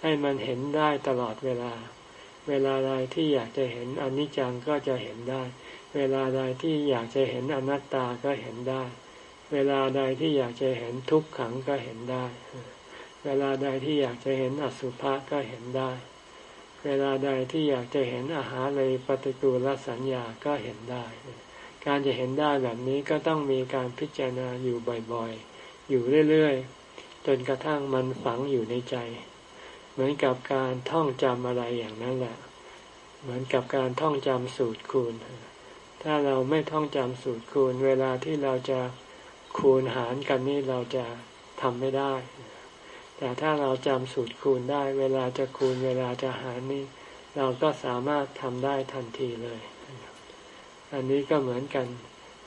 ให้มันเห็นได้ตลอดเวลา เวลาใดที่อยากจะเห็นอนิจจังก็จะเห็นได้ เวลาใดที่อยากจะเห็นอนัตตาก็เห็นได้ เวลาใดที่อยากจะเห็นทุกขังก็เห็นได้ เวลาใดที่อยากจะเห็นอสุภะก็เห็นได้ เวลาใดที่อยากจะเห็นอาหารเลยปฏิกูลสัญญาก็เห็นได้ การจะเห็นได้แบบนี้ก็ต้องมีการพิจารณาอยู่บ่อยๆ อยู่เรื่อยๆ จนกระทั่งมันฝังอยู่ในใจ เหมือนกับการท่องจำอะไรอย่างนั้นแหละ เหมือนกับการท่องจำสูตรคูณ ถ้าเราไม่ท่องจำสูตรคูณ เวลาที่เราจะคูณหารกันนี่เราจะทำไม่ได้ แต่ถ้าเราจำสูตรคูณได้ เวลาจะคูณ เวลาจะหารนี่เราก็สามารถทำได้ทันทีเลย อันนี้ก็เหมือนกัน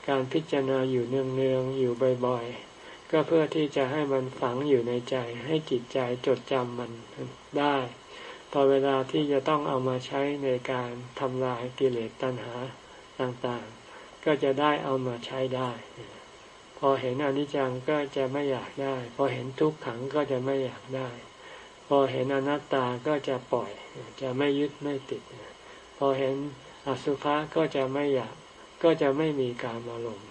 การพิจารณาอยู่เนืองๆ อยู่บ่อยๆ ก็เพื่อที่จะให้มันฝังอยู่ในใจ ให้จิตใจจดจำมันได้ พอเวลาที่จะต้องเอามาใช้ในการทำลายกิเลสตัณหาต่างๆ ก็จะได้เอามาใช้ได้ พอเห็นอนิจจังก็จะไม่อยากได้ พอเห็นทุกขังก็จะไม่อยากได้ พอเห็นอนัตตาก็จะปล่อย จะไม่ยึดไม่ติด พอเห็นอสุภะก็จะไม่อยาก ก็จะไม่มีการอารมณ์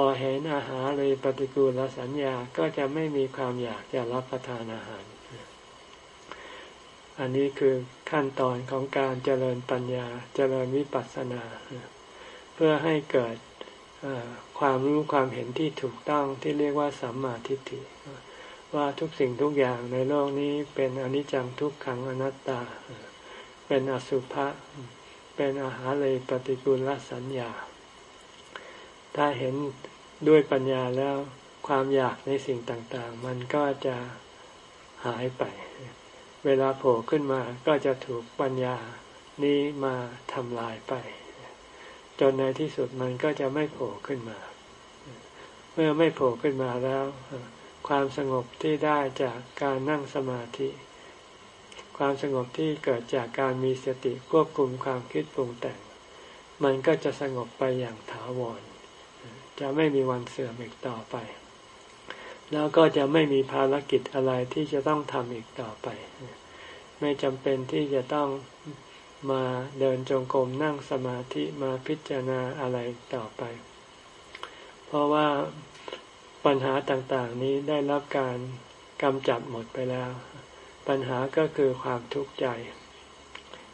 อเห็นอาหารเลยปฏิกูลสัญญาก็จะไม่มีความอยากจะรับประทานอาหาร อันนี้คือขั้นตอนของการเจริญปัญญาเจริญวิปัสสนา เพื่อให้เกิดความรู้ความเห็นที่ถูกต้องที่เรียกว่าสัมมาทิฏฐิว่าทุกสิ่งทุกอย่างในโลกนี้เป็นอนิจจังทุกขังอนัตตา เป็นอสุภะเป็นอาหารเลยปฏิกูลสัญญา ถ้าเห็น ด้วยปัญญาแล้วความอยากในสิ่งต่างๆ มันก็จะหายไป เวลาโผล่ขึ้นมาก็จะถูกปัญญานี้มาทำลายไป จนในที่สุดมันก็จะไม่โผล่ขึ้นมา เมื่อไม่โผล่ขึ้นมาแล้ว ความสงบที่ได้จากการนั่งสมาธิ ความสงบที่เกิดจากการมีสติควบคุมความคิดปรุงแต่ง มันก็จะสงบไปอย่างถาวร จะไม่มีวันเสื่อมอีกต่อไป แล้วก็จะไม่มีภารกิจอะไรที่จะต้องทำอีกต่อไป ไม่จำเป็นที่จะต้องมาเดินจงกรมนั่งสมาธิมาพิจารณาอะไรต่อไป เพราะว่าปัญหาต่างๆนี้ได้รับการกำจัดหมดไปแล้ว ปัญหาก็คือความทุกข์ใจ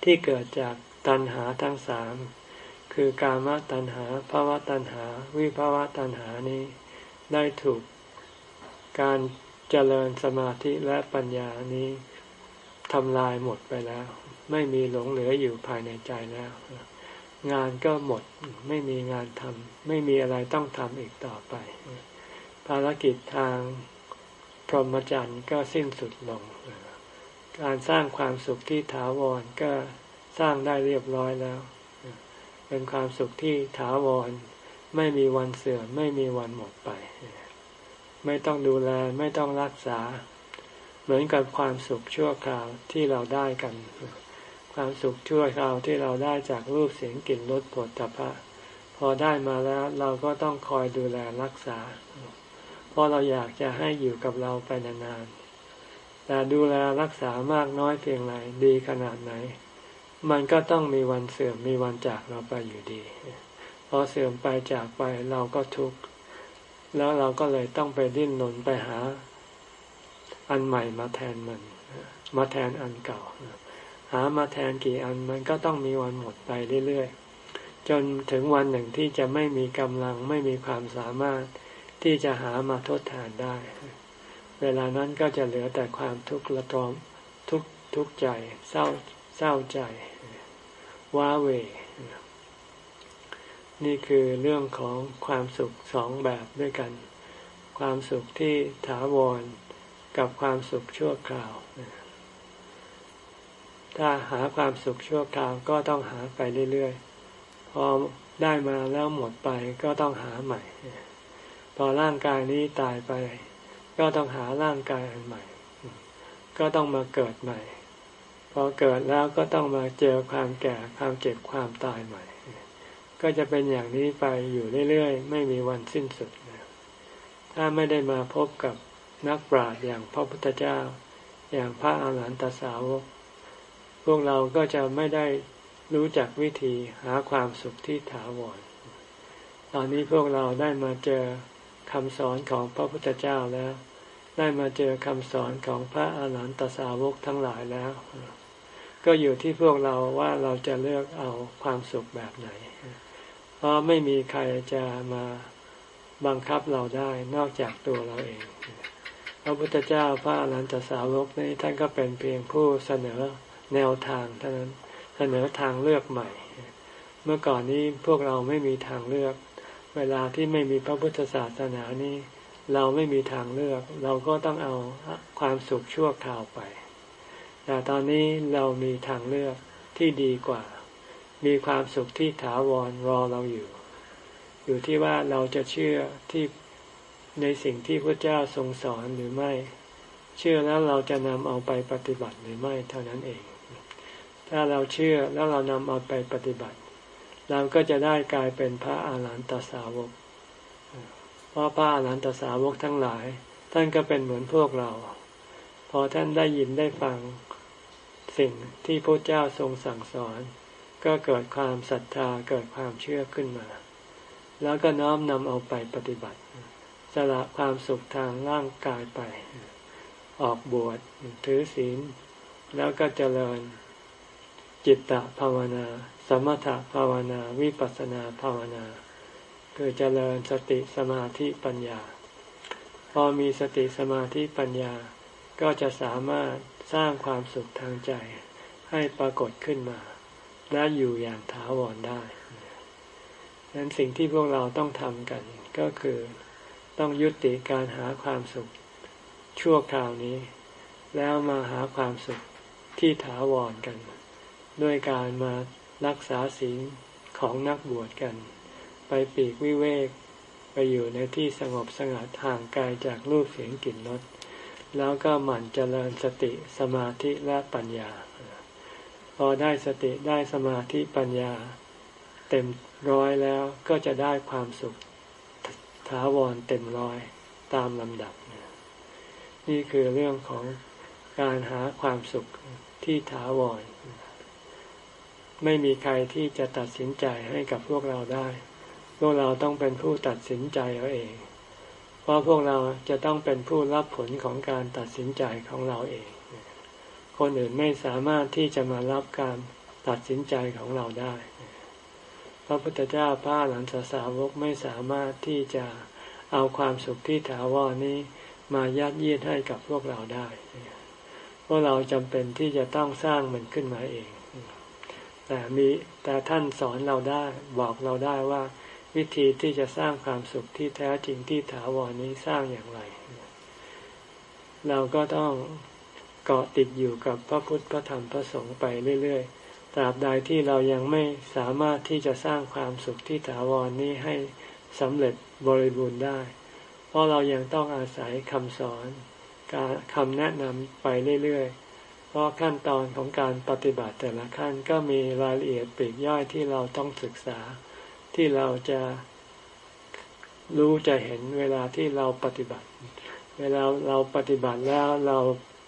ที่เกิดจากตัณหาทั้งสาม คือกามตัณหาภาวะตัณหา วิภาวะตัณหานี้ ได้ถูกการเจริญสมาธิและปัญญานี้ทำลายหมดไปแล้ว ไม่มีหลงเหลืออยู่ภายในใจแล้ว งานก็หมดไม่มีงานทำไม่มีอะไรต้องทำอีกต่อไป ภารกิจทางพรหมจรรย์ก็สิ้นสุดลง การสร้างความสุขที่ถาวรก็สร้างได้เรียบร้อยแล้ว เป็นความสุขที่ถาวร ไม่มีวันเสื่อมไม่มีวันหมดไป ไม่ต้องดูแลไม่ต้องรักษา เหมือนกับความสุขชั่วคราวที่เราได้กัน ความสุขชั่วคราวที่เราได้จากรูปเสียงกลิ่นรสผลตภะพอได้มาแล้วเราก็ต้องคอยดูแลรักษา เพราะเราอยากจะให้อยู่กับเราไปนานๆแต่ดูแลรักษามากน้อยเพียงไรดีขนาดไหน มันก็ต้องมีวันเสื่อมมีวันจากเราไปอยู่ดี พอเสื่อมไปจากไปเราก็ทุกข์แล้วเราก็เลยต้องไปดิ้นรนไปหา อันใหม่มาแทนมัน มาแทนอันเก่า หามาแทนกี่อันมันก็ต้องมีวันหมดไปเรื่อยๆจนถึงวันหนึ่งที่จะไม่มีกำลังไม่มีความสามารถที่จะหามาทดแทนได้ เวลานั้นก็จะเหลือแต่ความทุกข์ละตอมทุกทุกใจเศร้าเศร้าใจ ว้าเว นี่คือเรื่องของความสุขสองแบบด้วยกัน ความสุขที่ถาวรกับความสุขชั่วคราว ถ้าหาความสุขชั่วคราวก็ต้องหาไปเรื่อยๆ พอได้มาแล้วหมดไปก็ต้องหาใหม่ พอร่างกายนี้ตายไป ก็ต้องหาร่างกายอันใหม่ ก็ต้องมาเกิดใหม่ พอเกิดแล้วก็ต้องมาเจอความแก่ความเจ็บความตายใหม่ ก็จะเป็นอย่างนี้ไปอยู่เรื่อยๆ ไม่มีวันสิ้นสุดถ้าไม่ได้มาพบกับนักปราชญ์อย่างพระพุทธเจ้า อย่างพระอาหารหันตสาวก พวกเราก็จะไม่ได้รู้จักวิธีหาความสุขที่ถาวร ตอนนี้พวกเราได้มาเจอคำสอนของพระพุทธเจ้าแล้ว ได้มาเจอคำสอนของพระอาหารหันตสาวกทั้งหลายแล้ว ก็อยู่ที่พวกเราว่าเราจะเลือกเอาความสุขแบบไหน เพราะไม่มีใครจะมาบังคับเราได้นอกจากตัวเราเอง พระพุทธเจ้าพระอรหันตสาวกนี้ท่านก็เป็นเพียงผู้เสนอแนวทางเท่านั้นเสนอทางเลือกใหม่ เมื่อก่อนนี้พวกเราไม่มีทางเลือก เวลาที่ไม่มีพระพุทธศาสนานี้ เราไม่มีทางเลือก เราก็ต้องเอาความสุขชั่วคราวไป แต่ตอนนี้เรามีทางเลือกที่ดีกว่า มีความสุขที่ถาวรรอเราอยู่ อยู่ที่ว่าเราจะเชื่อที่ในสิ่งที่พระเจ้าทรงสอนหรือไม่ เชื่อแล้วเราจะนำเอาไปปฏิบัติหรือไม่เท่านั้นเอง ถ้าเราเชื่อแล้วเรานำเอาไปปฏิบัติ เราก็จะได้กลายเป็นพระอาหารหันตสาวกเพราะพระอาหารหันตสาวกทั้งหลาย ท่านก็เป็นเหมือนพวกเรา พอท่านได้ยินได้ฟัง สิ่งที่พระเจ้าทรงสั่งสอน ก็เกิดความศรัทธาเกิดความเชื่อขึ้นมา แล้วก็น้อมนำเอาไปปฏิบัติ สละความสุขทางร่างกายไป ออกบวชถือศีล แล้วก็เจริญ จิตตภาวนา สมถภาวนา วิปัสสนาภาวนา คือเจริญสติสมาธิปัญญา พอมีสติสมาธิปัญญาก็จะสามารถ สร้างความสุขทางใจให้ปรากฏขึ้นมา และอยู่อย่างถาวรได้ดังนั้นสิ่งที่พวกเราต้องทำกัน ก็คือต้องยุติการหาความสุข ชั่วคราวนี้ แล้วมาหาความสุขที่ถาวรกัน ด้วยการมารักษาศีลของนักบวชกัน ไปปีกวิเวก ไปอยู่ในที่สงบสงัดห่างไกลจากรูปเสียงกลิ่นรส แล้วก็หมั่นเจริญสติสมาธิและปัญญา พอได้สติได้สมาธิปัญญา เต็มร้อยแล้วก็จะได้ความสุขถาวรเต็มร้อยตามลำดับ นี่คือเรื่องของการหาความสุขที่ถาวร ไม่มีใครที่จะตัดสินใจให้กับพวกเราได้ พวกเราต้องเป็นผู้ตัดสินใจเอาเอง เพราะพวกเราจะต้องเป็นผู้รับผลของการตัดสินใจของเราเอง คนอื่นไม่สามารถที่จะมารับการตัดสินใจของเราได้ พระพุทธเจ้าพระหลันสาวกไม่สามารถที่จะเอาความสุขที่ถาวรนี้มายัดเยียดให้กับพวกเราได้ พวกเราจำเป็นที่จะต้องสร้างมันขึ้นมาเอง แต่มีแต่ท่านสอนเราได้บอกเราได้ว่า วิธีที่จะสร้างความสุขที่แท้จริงที่ถาวรนี้สร้างอย่างไร เราก็ต้องเกาะติดอยู่กับพระพุทธพระธรรมพระสงฆ์ไปเรื่อยๆ ตราบใดที่เรายังไม่สามารถที่จะสร้างความสุขที่ถาวรนี้ให้สำเร็จบริบูรณ์ได้ เพราะเรายังต้องอาศัยคำสอนการคำแนะนำไปเรื่อยๆ เพราะขั้นตอนของการปฏิบัติแต่ละขั้นก็มีรายละเอียดปลีกย่อยที่เราต้องศึกษา ที่เราจะรู้จะเห็นเวลาที่เราปฏิบัติ เวลาเราปฏิบัติแล้วเรา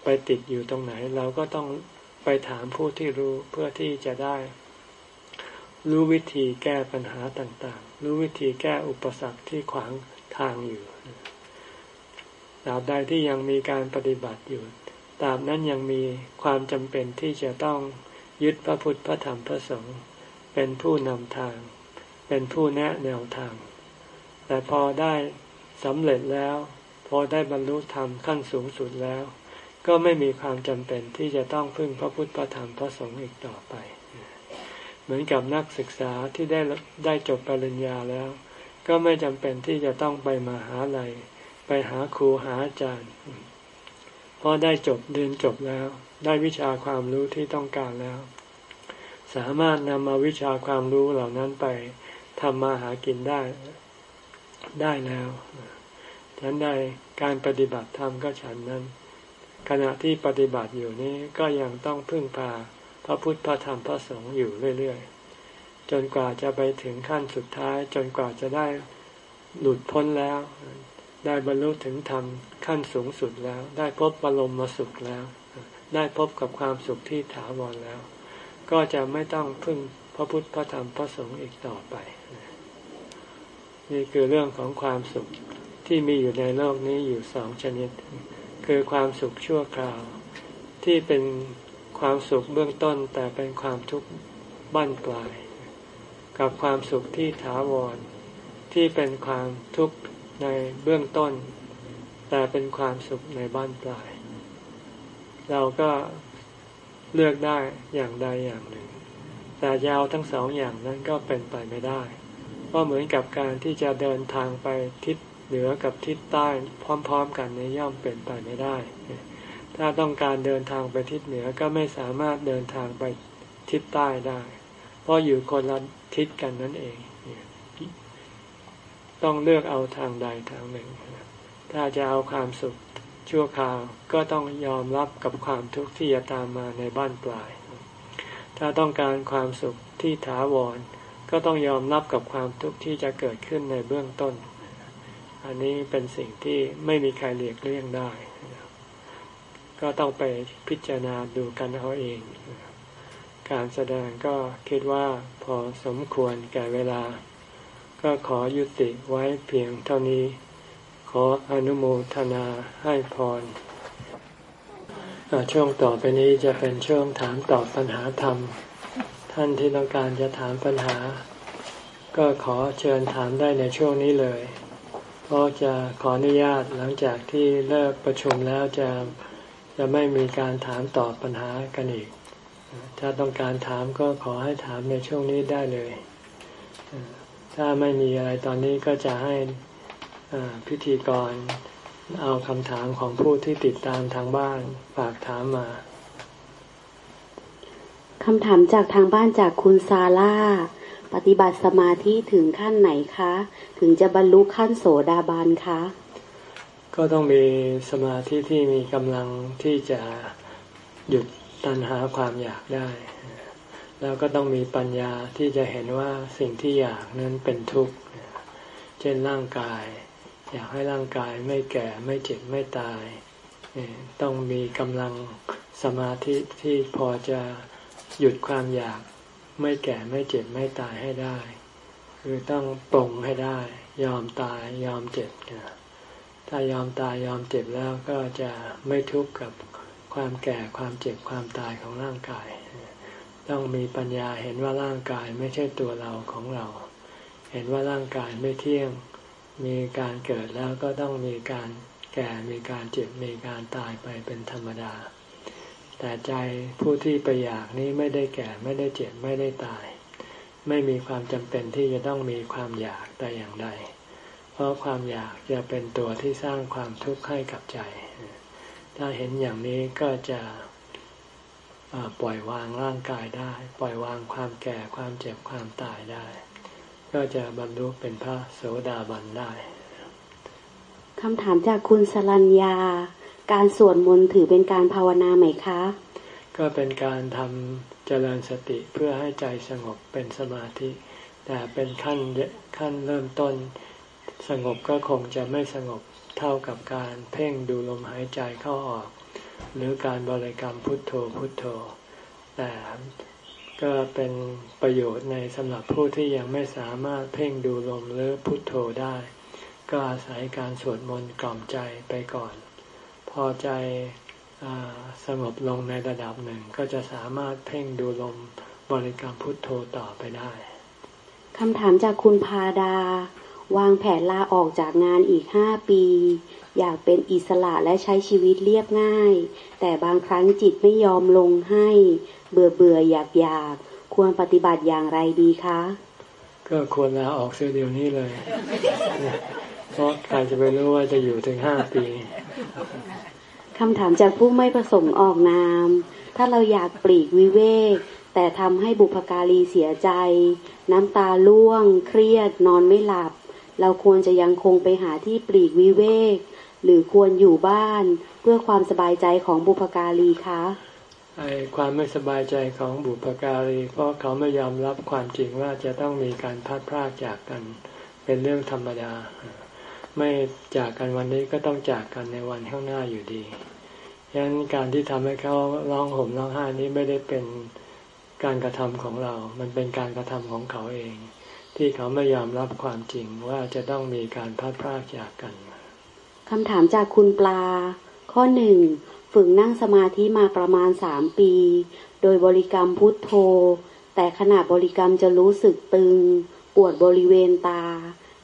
ไปติดอยู่ตรงไหน เราก็ต้องไปถามผู้ที่รู้เพื่อที่จะได้ รู้วิธีแก้ปัญหาต่างๆ รู้วิธีแก้อุปสรรคที่ขวางทางอยู่ตราบใดที่ยังมีการปฏิบัติอยู่ตราบนั้นยังมีความจำเป็นที่จะต้องยึดพระพุทธพระธรรมพระสงฆ์เป็นผู้นำทาง เป็นผู้แนะแนวทาง แต่พอได้สำเร็จแล้ว พอได้บรรลุธรรมขั้นสูงสุดแล้ว ก็ไม่มีความจำเป็นที่จะต้องพึ่งพระพุทธพระธรรมพระสงฆ์อีกต่อไป เหมือนกับนักศึกษาที่ได้ได้จบปริญญาแล้ว ก็ไม่จำเป็นที่จะต้องไปมาหาลัยไปหาครูหาอาจารย์เพราะได้จบเรียนจบแล้ว ได้วิชาความรู้ที่ต้องการแล้ว สามารถนำมาวิชาความรู้เหล่านั้นไป ทำมาหากินได้ ได้แล้วฉันได้การปฏิบัติธรรมก็ฉันนั้น ขณะที่ปฏิบัติอยู่นี้ก็ยังต้องพึ่งพาพระพุทธพระธรรมพระสงฆ์อยู่เรื่อยๆ จนกว่าจะไปถึงขั้นสุดท้าย จนกว่าจะได้หลุดพ้นแล้ว ได้บรรลุถึงธรรมขั้นสูงสุดแล้ว ได้พบบรมมาสุขแล้ว ได้พบกับความสุขที่ถาวรแล้ว ก็จะไม่ต้องพึ่ง พระพุทธพระธรรมพระสงฆ์อีกต่อไป นี่คือเรื่องของความสุขที่มีอยู่ในโลกนี้อยู่สองชนิด คือความสุขชั่วคราว ที่เป็นความสุขเบื้องต้นแต่เป็นความทุกข์บั้นปลาย กับความสุขที่ถาวร ที่เป็นความทุกข์ในเบื้องต้น แต่เป็นความสุขในบ้านปลาย เราก็เลือกได้อย่างใดอย่างหนึ่ง แต่ยาวทั้งสองอย่างนั้นก็เป็นไปไม่ได้ เพราะเหมือนกับการที่จะเดินทางไปทิศเหนือกับทิศใต้พร้อมๆ กันในย่อมเป็นไปไม่ได้ ถ้าต้องการเดินทางไปทิศเหนือก็ไม่สามารถเดินทางไปทิศใต้ได้ เพราะอยู่คนละทิศกันนั่นเอง ต้องเลือกเอาทางใดทางหนึ่ง ถ้าจะเอาความสุขชั่วคราวก็ต้องยอมรับกับความทุกข์ที่จะตามมาในบ้านปลาย ถ้าต้องการความสุขที่ถาวร ก็ต้องยอมรับกับความทุกข์ที่จะเกิดขึ้นในเบื้องต้น อันนี้เป็นสิ่งที่ไม่มีใครเลียกเลี่ยงได้ ก็ต้องไปพิจารณาดูกันเอาเอง การแสดงก็คิดว่าพอสมควรแก่เวลา ก็ขอยุติไว้เพียงเท่านี้ ขออนุโมทนาให้พร ช่วงต่อไปนี้จะเป็นช่วงถามตอบปัญหาธรรม ท่านที่ต้องการจะถามปัญหา ก็ขอเชิญถามได้ในช่วงนี้เลย เพราะจะขออนุญาตหลังจากที่เลิกประชุมแล้วจะจะไม่มีการถามตอบปัญหากันอีก ถ้าต้องการถามก็ขอให้ถามในช่วงนี้ได้เลย ถ้าไม่มีอะไรตอนนี้ก็จะให้พิธีกร เอาคำถามของผู้ที่ติดตามทางบ้านฝากถามมาคำถามจากทางบ้านจากคุณซาร่า ปฏิบัติสมาธิถึงขั้นไหนคะ ถึงจะบรรลุขั้นโสดาบันคะ ก็ต้องมีสมาธิที่มีกำลังที่จะหยุดตัณหาความอยากได้ แล้วก็ต้องมีปัญญาที่จะเห็นว่าสิ่งที่อยากนั้นเป็นทุกข์ เช่นร่างกาย อยากให้ร่างกายไม่แก่ไม่เจ็บไม่ตาย ต้องมีกำลังสมาธิที่พอจะหยุดความอยากไม่แก่ไม่เจ็บไม่ตายให้ได้ คือต้องปรงให้ได้ ยอมตายยอมเจ็บถ้ายอมตายยอมเจ็บแล้วก็จะไม่ทุกข์กับความแก่ความเจ็บความตายของร่างกาย ต้องมีปัญญาเห็นว่าร่างกายไม่ใช่ตัวเราของเรา เห็นว่าร่างกายไม่เที่ยง มีการเกิดแล้วก็ต้องมีการแก่มีการเจ็บมีการตายไปเป็นธรรมดา แต่ใจผู้ที่ไปอยากนี้ไม่ได้แก่ไม่ได้เจ็บไม่ได้ตาย ไม่มีความจำเป็นที่จะต้องมีความอยากแต่อย่างใด เพราะความอยากจะเป็นตัวที่สร้างความทุกข์ให้กับใจ ถ้าเห็นอย่างนี้ก็จะปล่อยวางร่างกายได้ ปล่อยวางความแก่ความเจ็บความตายได้ ก็จะบรรลุเป็นพระโสดาบันได้คำถามจากคุณสรัญญา การสวดมนต์ถือเป็นการภาวนาไหมคะ ก็เป็นการทำเจริญสติเพื่อให้ใจสงบเป็นสมาธิ แต่เป็นขั้นขั้นเริ่มต้น สงบก็คงจะไม่สงบเท่ากับการเพ่งดูลมหายใจเข้าออก หรือการบริกรรมพุทโธพุทโธ แต่ ก็เป็นประโยชน์ในสำหรับผู้ที่ยังไม่สามารถเพ่งดูลมหรือพุทโธได้ ก็อาศัยการสวดมนต์กล่อมใจไปก่อน พอใจสงบลงในระดับหนึ่งก็จะสามารถเพ่งดูลมบริกรรมพุทโธต่อไปได้คำถามจากคุณพาดา วางแผนลาออกจากงานอีกห้าปี อยากเป็นอิสระและใช้ชีวิตเรียบง่าย แต่บางครั้งจิตไม่ยอมลงให้ เบื่อเบื่ออยากอยากควรปฏิบัติอย่างไรดีคะ ก็ควรลาออกเสียเดี๋ยวนี้เลย เพราะใครจะไปรู้ว่าจะอยู่ถึงห้าปีคำถามจากผู้ไม่ประสงค์ออกนาม ถ้าเราอยากปลีกวิเวก แต่ทำให้บุพการีเสียใจ น้ำตาล่วง เครียด นอนไม่หลับ เราควรจะยังคงไปหาที่ปลีกวิเวก หรือควรอยู่บ้านเพื่อความสบายใจของบุพการีคะ ไอความไม่สบายใจของบุพการี เพราะเขาไม่ยอมรับความจริงว่าจะต้องมีการพัดพรากจากกัน เป็นเรื่องธรรมดา ไม่จากกันวันนี้ก็ต้องจากกันในวันข้างหน้าอยู่ดีฉะนั้นการที่ทำให้เขาร้องห่มร้องไห้นี้ไม่ได้เป็นการกระทำของเรา มันเป็นการกระทำของเขาเอง ที่เขาไม่ยอมรับความจริงว่าจะต้องมีการพัดพรากจากกันคำถามจากคุณปลา ข้อหนึ่ง ฝึกนั่งสมาธิมาประมาณสามปี โดยบริกรรมพุทโธ แต่ขณะบริกรรมจะรู้สึกตึง ปวดบริเวณตา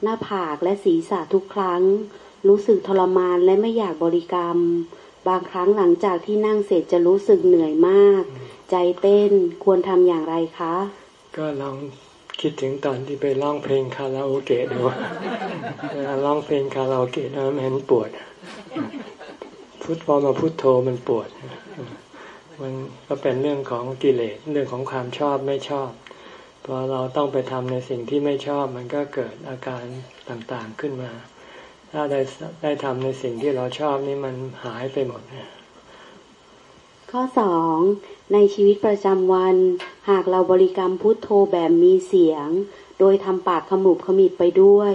หน้าผากและศีรษะทุกครั้ง รู้สึกทรมานและไม่อยากบริกรรม บางครั้งหลังจากที่นั่งเสร็จจะรู้สึกเหนื่อยมาก ใจเต้นควรทำอย่างไรคะ ก็ลองคิดถึงตอนที่ไปร้องเพลงคาราโอเกะดูลาร้องเพลงคาราโอเกะแล้วมันปวด พุทพอมาพุทโธมันปวด มันก็เป็นเรื่องของกิเลสเรื่องของความชอบไม่ชอบ พอเราต้องไปทำในสิ่งที่ไม่ชอบมันก็เกิดอาการต่างๆขึ้นมา ถ้าได้ได้ทำในสิ่งที่เราชอบนี่มันหายไปหมดข้อสองในชีวิตประจำวัน หากเราบริกรรมพุทโธแบบมีเสียง โดยทำปากขมุบขมิบไปด้วย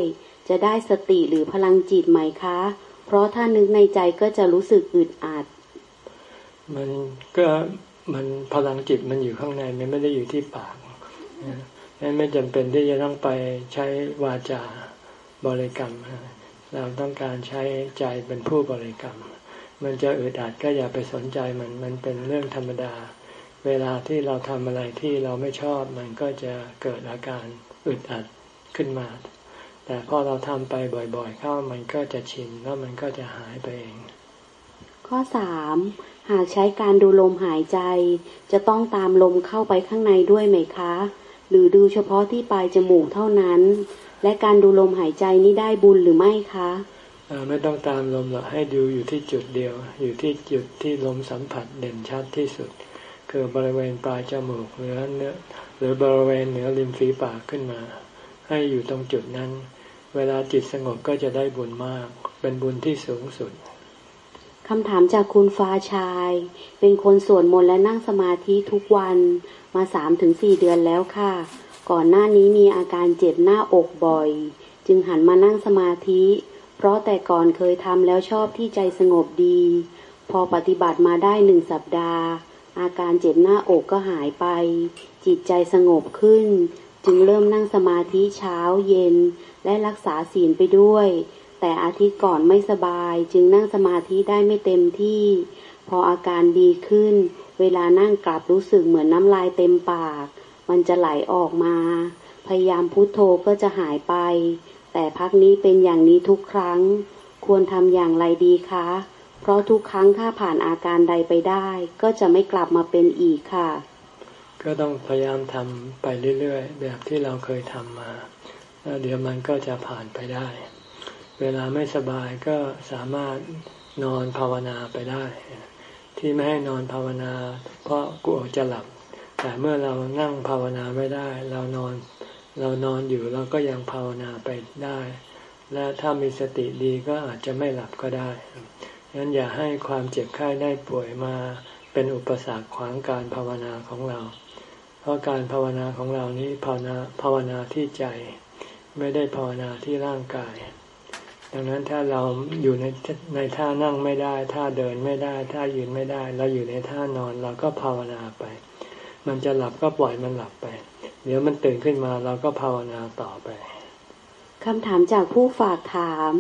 จะได้สติหรือพลังจิตไหมคะ เพราะถ้านึกในใจก็จะรู้สึกอึดอัด มันก็มันพลังจิตมันอยู่ข้างในมันไม่ได้อยู่ที่ปากนั้นไม่จำเป็นที่จะต้องไปใช้วาจาบริกรรม เราต้องการใช้ใจเป็นผู้บริกรรม มันจะอึดอัดก็อย่าไปสนใจมัน มันเป็นเรื่องธรรมดา เวลาที่เราทำอะไรที่เราไม่ชอบมันก็จะเกิดอาการอึดอัดขึ้นมา แต่พอเราทำไปบ่อยๆ เข้ามันก็จะชินแล้วมันก็จะหายไปเอง ข้อสามหากใช้การดูลมหายใจ จะต้องตามลมเข้าไปข้างในด้วยไหมคะ หรือดูเฉพาะที่ปลายจมูกเท่านั้น และการดูลมหายใจนี้ได้บุญหรือไม่คะไม่ต้องตามลมหรอกให้ดูอยู่ที่จุดเดียว อยู่ที่จุดที่ลมสัมผัสเด่นชัดที่สุด คือบริเวณปลายจมูกหรือเนื้อหรือบริเวณเหนือริมฝีปากขึ้นมา ให้อยู่ตรงจุดนั้น เวลาจิตสงบก็จะได้บุญมาก เป็นบุญที่สูงสุดคำถามจากคุณฟ้าชาย เป็นคนสวดมนต์และนั่งสมาธิทุกวันมาสามถึงสี่เดือนแล้วค่ะ ก่อนหน้านี้มีอาการเจ็บหน้าอกบ่อย จึงหันมานั่งสมาธิ เพราะแต่ก่อนเคยทำแล้วชอบที่ใจสงบดี พอปฏิบัติมาได้หนึ่งสัปดาห์ อาการเจ็บหน้าอกก็หายไป จิตใจสงบขึ้น จึงเริ่มนั่งสมาธิเช้าเย็น และรักษาศีลไปด้วย แต่อาทิตย์ก่อนไม่สบายจึงนั่งสมาธิได้ไม่เต็มที่ พออาการดีขึ้น เวลานั่งกลับรู้สึกเหมือนน้ำลายเต็มปาก มันจะไหลออกมา พยายามพุโทโธก็จะหายไป แต่พักนี้เป็นอย่างนี้ทุกครั้ง ควรทำอย่างไรดีคะ เพราะทุกครั้งถ้าผ่านอาการใดไปได้ ก็จะไม่กลับมาเป็นอีกค่ะ ก็ต้องพยายามทำไปเรื่อยๆ แบบที่เราเคยทำมา แล้วเดี๋ยวมันก็จะผ่านไปได้ เวลาไม่สบายก็สามารถนอนภาวนาไปได้ ที่ไม่ให้นอนภาวนา เพราะกลัวจะหลับ แต่เมื่อเรานั่งภาวนาไม่ได้ เรานอน เรานอนอยู่เราก็ยังภาวนาไปได้ และถ้ามีสติดีก็อาจจะไม่หลับก็ได้ฉะนั้นอย่าให้ความเจ็บไข้ได้ป่วยมาเป็นอุปสรรคขวางการภาวนาของเรา เพราะการภาวนาของเรานี้ภาวนาภาวนาที่ใจ ไม่ได้ภาวนาที่ร่างกาย ดังนั้นถ้าเราอยู่ในในท่านั่งไม่ได้ ท่าเดินไม่ได้ ท่ายืนไม่ได้ เราอยู่ในท่านอนเราก็ภาวนาไป มันจะหลับก็ปล่อยมันหลับไป เดี๋ยวมันตื่นขึ้นมาเราก็ภาวนาต่อไปคำถามจากผู้ฝากถาม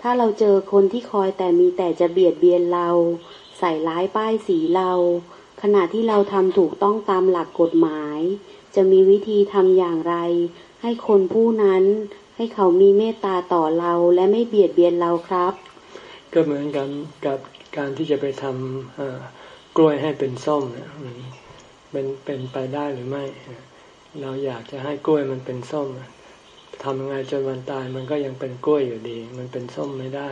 ถ้าเราเจอคนที่คอยแต่มีแต่จะเบียดเบียนเรา ใส่ร้ายป้ายสีเรา ขณะที่เราทำถูกต้องตามหลักกฎหมาย จะมีวิธีทำอย่างไร ให้คนผู้นั้น ให้เขามีเมตตาต่อเราและไม่เบียดเบียนเราครับ ก็เหมือนกันกับการที่จะไปทำกล้วยให้เป็นส้มเนี่ยเป็นเป็นไปได้หรือไม่ เราอยากจะให้กล้วยมันเป็นส้มทำยังไงจนวันตายมันก็ยังเป็นกล้วยอยู่ดี มันเป็นส้มไม่ได้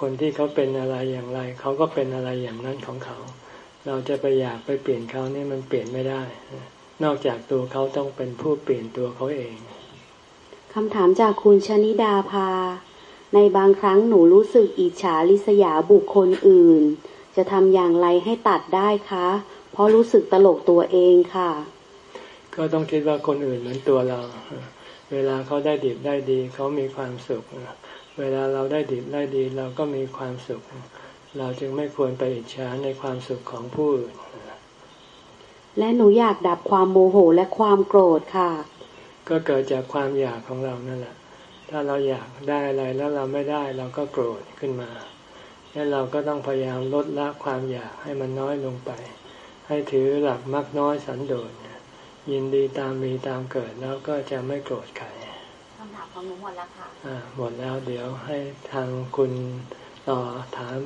คนที่เขาเป็นอะไรอย่างไร เขาก็เป็นอะไรอย่างนั้นของเขา เราจะไปอยากไปเปลี่ยนเขานี่มันเปลี่ยนไม่ได้ นอกจากตัวเขาต้องเป็นผู้เปลี่ยนตัวเขาเองคำถามจากคุณชนิดาภา ในบางครั้งหนูรู้สึกอิจฉาริษยาบุคคลอื่น จะทำอย่างไรให้ตัดได้คะ เพราะรู้สึกตลกตัวเองค่ะ ก็ต้องคิดว่าคนอื่นเหมือนตัวเรา เวลาเขาได้ดีได้ดี เขามีความสุข เวลาเราได้ดีได้ดี เราก็มีความสุข เราจึงไม่ควรไปอิจฉาในความสุขของผู้อื่น และหนูอยากดับความโมโหและความโกรธค่ะ ก็เกิดจากความอยากของเรานั่นแหละ ถ้าเราอยากได้อะไรแล้วเราไม่ได้เราก็โกรธขึ้นมาแล้วเราก็ต้องพยายามลดละความอยากให้มันน้อยลงไป ให้ถือหลักมักน้อยสันโดษยินดีตามมีตามเกิดแล้วก็จะไม่โกรธใครคำถามของหนูหมดแล้วค่ะอ่าหมดแล้วเดี๋ยวให้ทางคุณต่อถาม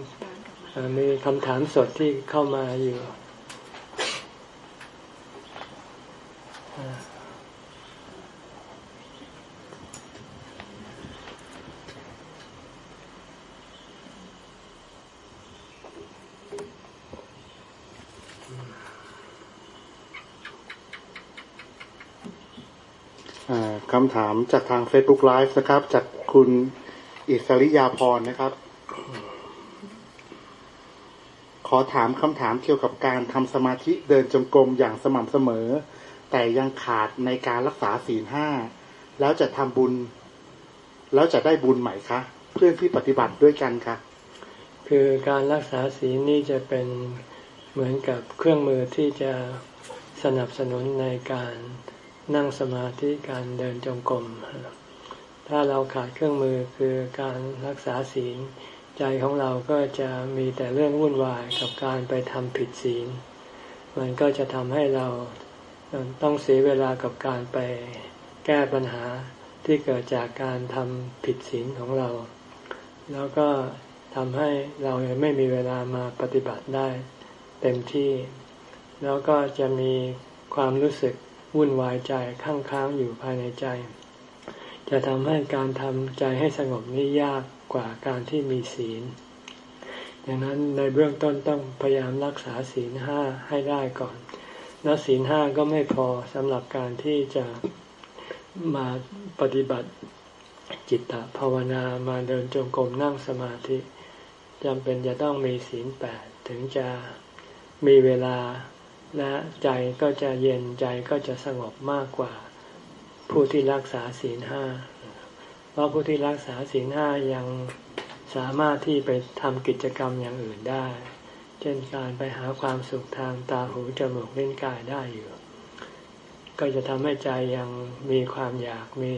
มีคำถามสดที่เข้ามาอยู่ คำถามจากทาง Facebook Live นะครับ จากคุณอิสริยาพรนะครับ ขอถามคำถามเกี่ยวกับการทำสมาธิเดินจงกรมอย่างสม่ำเสมอ แต่ยังขาดในการรักษาศีลห้าแล้วจะทำบุญ แล้วจะได้บุญไหม่คะเพื่อนที่ปฏิบัติด้วยกันคะคือการรักษาศีลนี่จะเป็นเหมือนกับเครื่องมือที่จะสนับสนุนในการนั่งสมาธิการเดินจงกรมถ้าเราขาดเครื่องมือคือการรักษาศีล ใจของเราก็จะมีแต่เรื่องวุ่นวายกับการไปทำผิดศีล มันก็จะทำให้เรา ต้องเสียเวลากับการไปแก้ปัญหาที่เกิดจากการทำผิดศีลของเรา แล้วก็ทำให้เราไม่มีเวลามาปฏิบัติได้เต็มที่ แล้วก็จะมีความรู้สึกวุ่นวายใจข้างค้างอยู่ภายในใจ จะทำให้การทำใจให้สงบนี้ยากกว่าการที่มีศีลดังนั้นในเบื้องต้นต้องพยายามรักษาศีลห้าให้ได้ก่อน แล้วศีลห้าก็ไม่พอสำหรับการที่จะมาปฏิบัติจิตตภาวนามาเดินจงกรมนั่งสมาธิจำเป็นจะต้องมีศีลแปดถึงจะมีเวลาและใจก็จะเย็นใจก็จะสงบมากกว่าผู้ที่รักษาศีลห้าเพราะผู้ที่รักษาศีลห้ายังสามารถที่ไปทำกิจกรรมอย่างอื่นได้ ช่นการไปหาความสุขทางตาหูจมูกเล่นกายได้อยู่ ก็จะทำให้ใจยังมีความอยากมี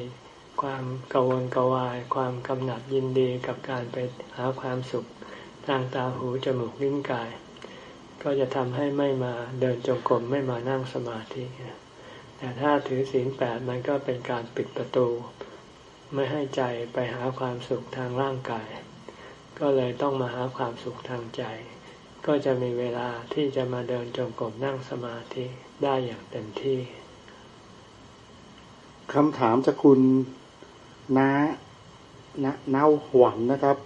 ความกังวลกวาย ความกำหนัดยินดีกับการไปหาความสุขทางตาหูจมูกลิ้นกาย ก็จะทำให้ไม่มาเดินจงกรมไม่มานั่งสมาธิแต่ถ้าถือศีลแปดมันก็เป็นการปิดประตู ไม่ให้ใจไปหาความสุขทางร่างกาย ก็เลยต้องมาหาความสุขทางใจ ก็จะมีเวลาที่จะมาเดินจงกรมนั่งสมาธิได้อย่างเต็มที่คำถามจากคุณน้าณเนาหวันนะครับ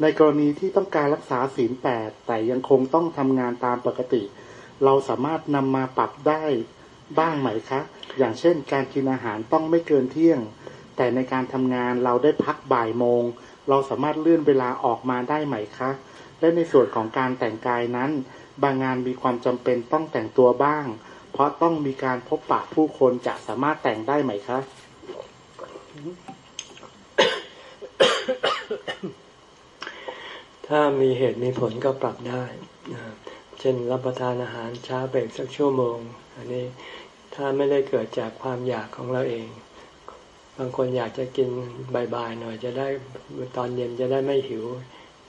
ในกรณีที่ต้องการรักษาศีลแปดแต่ยังคงต้องทำงานตามปกติ เราสามารถนำมาปรับได้บ้างไหมคะ อย่างเช่น การกินอาหารต้องไม่เกินเที่ยง แต่ในการทำงานเราได้พักบ่ายโมง เราสามารถเลื่อนเวลาออกมาได้ไหมคะ และในส่วนของการแต่งกายนั้น บางงานมีความจำเป็นต้องแต่งตัวบ้าง เพราะต้องมีการพบปะผู้คนจะสามารถแต่งได้ไหมคะถ้ามีเหตุมีผลก็ปรับได้เช่นรับประทานอาหารช้าเบรกสักชั่วโมง อันนี้ถ้าไม่ได้เกิดจากความอยากของเราเอง บางคนอยากจะกินบ่ายๆหน่อยจะได้ตอนเย็นจะได้ไม่หิว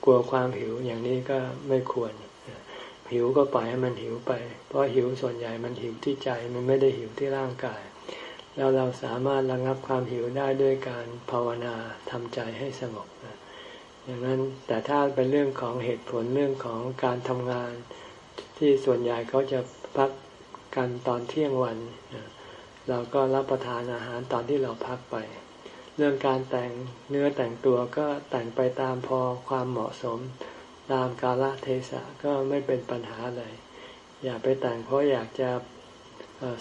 กลัวความหิวอย่างนี้ก็ไม่ควร หิวก็ปล่อยให้มันหิวไป เพราะหิวส่วนใหญ่มันหิวที่ใจมันไม่ได้หิวที่ร่างกาย แล้วเราสามารถระงับความหิวได้ด้วยการภาวนาทำใจให้สงบอย่างนั้นแต่ถ้าเป็นเรื่องของเหตุผลเรื่องของการทำงาน ที่ส่วนใหญ่เขาจะพักกันตอนเที่ยงวัน เราก็รับประทานอาหารตอนที่เราพักไป เรื่องการแต่งเนื้อแต่งตัวก็แต่งไปตามพอความเหมาะสม ตามกาลเทศะก็ไม่เป็นปัญหาอะไรอย่าไปแต่งเพราะอยากจะ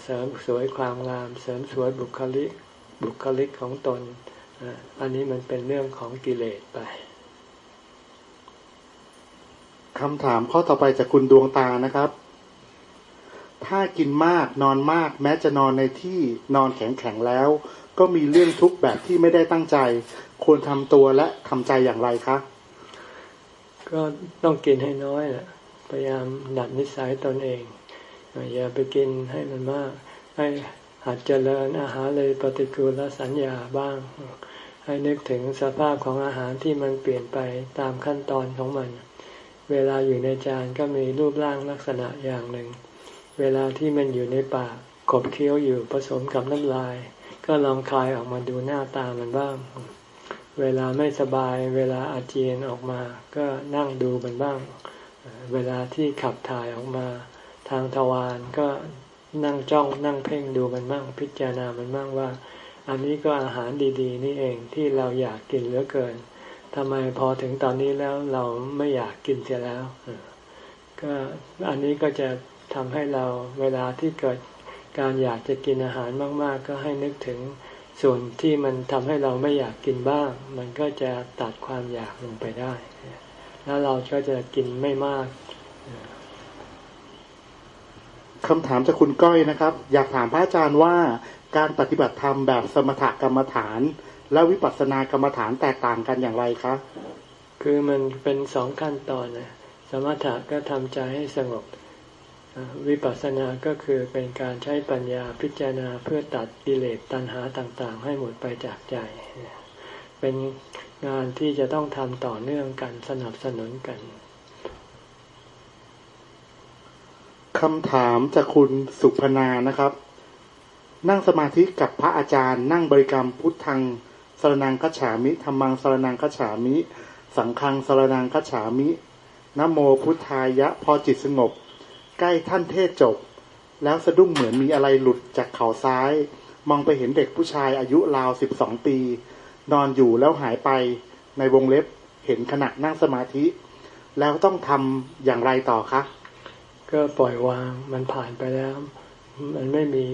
เสริมสวยความงาม เสริมสวยบุคลิกบุคลิกของตน อันนี้มันเป็นเรื่องของกิเลสไปคำถามข้อต่อไปจากคุณดวงตานะครับ ถ้ากินมากนอนมาก แม้จะนอนในที่นอนแข็งแข็งแล้ว ก็มีเรื่องทุกข์แบบที่ไม่ได้ตั้งใจ ควรทำตัวและทำใจอย่างไรคะก็ต้องกินให้น้อยแหละพยายามดัดนิสัยตนเองอย่าไปกินให้มันมาก ให้หัดเจริญอาหารเลยปฏิกูลสัญญาบ้าง ให้นึกถึงสภาพของอาหารที่มันเปลี่ยนไปตามขั้นตอนของมัน เวลาอยู่ในจานก็มีรูปร่างลักษณะอย่างหนึ่ง เวลาที่มันอยู่ในปากขบเคี้ยวอยู่ผสมกับน้ำลาย ก็ลองคายออกมาดูหน้าตามันบ้าง เวลาไม่สบาย เวลาอาเจียนออกมา ก็นั่งดูมันบ้าง เวลาที่ขับถ่ายออกมา ทางทวารก็นั่งจ้องนั่งเพ่งดูมันบ้างพิจารณามันบ้างว่า อันนี้ก็อาหารดี ๆ นี่เองที่เราอยากกินเหลือเกินทำไมพอถึงตอนนี้แล้วเราไม่อยากกินเสียแล้วก็อันนี้ก็จะทำให้เราเวลาที่เกิด การอยากจะกินอาหารมาก ๆ ก็ให้นึกถึงส่วนที่มันทำให้เราไม่อยากกินบ้าง มันก็จะตัดความอยากลงไปได้ แล้วเราก็จะกินไม่มากคำถามจากคุณก้อยนะครับ อยากถามพระอาจารย์ว่าการปฏิบัติธรรมแบบสมถกรรมฐาน แล้ววิปัสสนากรรมฐานแตกต่างกันอย่างไรคะ คือมันเป็นสองขั้นตอนนะ สมถะก็ทำใจให้สงบ วิปัสสนาก็คือเป็นการใช้ปัญญาพิจารณาเพื่อตัดกิเลสตัณหาต่างๆ ให้หมดไปจากใจ เป็นงานที่จะต้องทำต่อเนื่องกันสนับสนุนกันคำถามจากคุณสุพนานะครับ นั่งสมาธิกับพระอาจารย์ นั่งบริกรรมพุทธังสรนังคัจฉามิธรรมังสรนังคัจฉามิ สังฆังสรนังคัจฉามินโมพุทธายะ พอจิตสงบ ล้ท่านเทศจบ แล้วสะดุ้งเหมือนมีอะไรหลุดจากเขาซ้าย มองไปเห็นเด็กผู้ชายอายุราวสิบสองปี นอนอยู่แล้วหายไปในวงเล็บเห็นขณะนั่งสมาธิ แล้วต้องทำอย่างไรต่อคะ ก็ปล่อยวางมันผ่านไปแล้ว มันไม่มี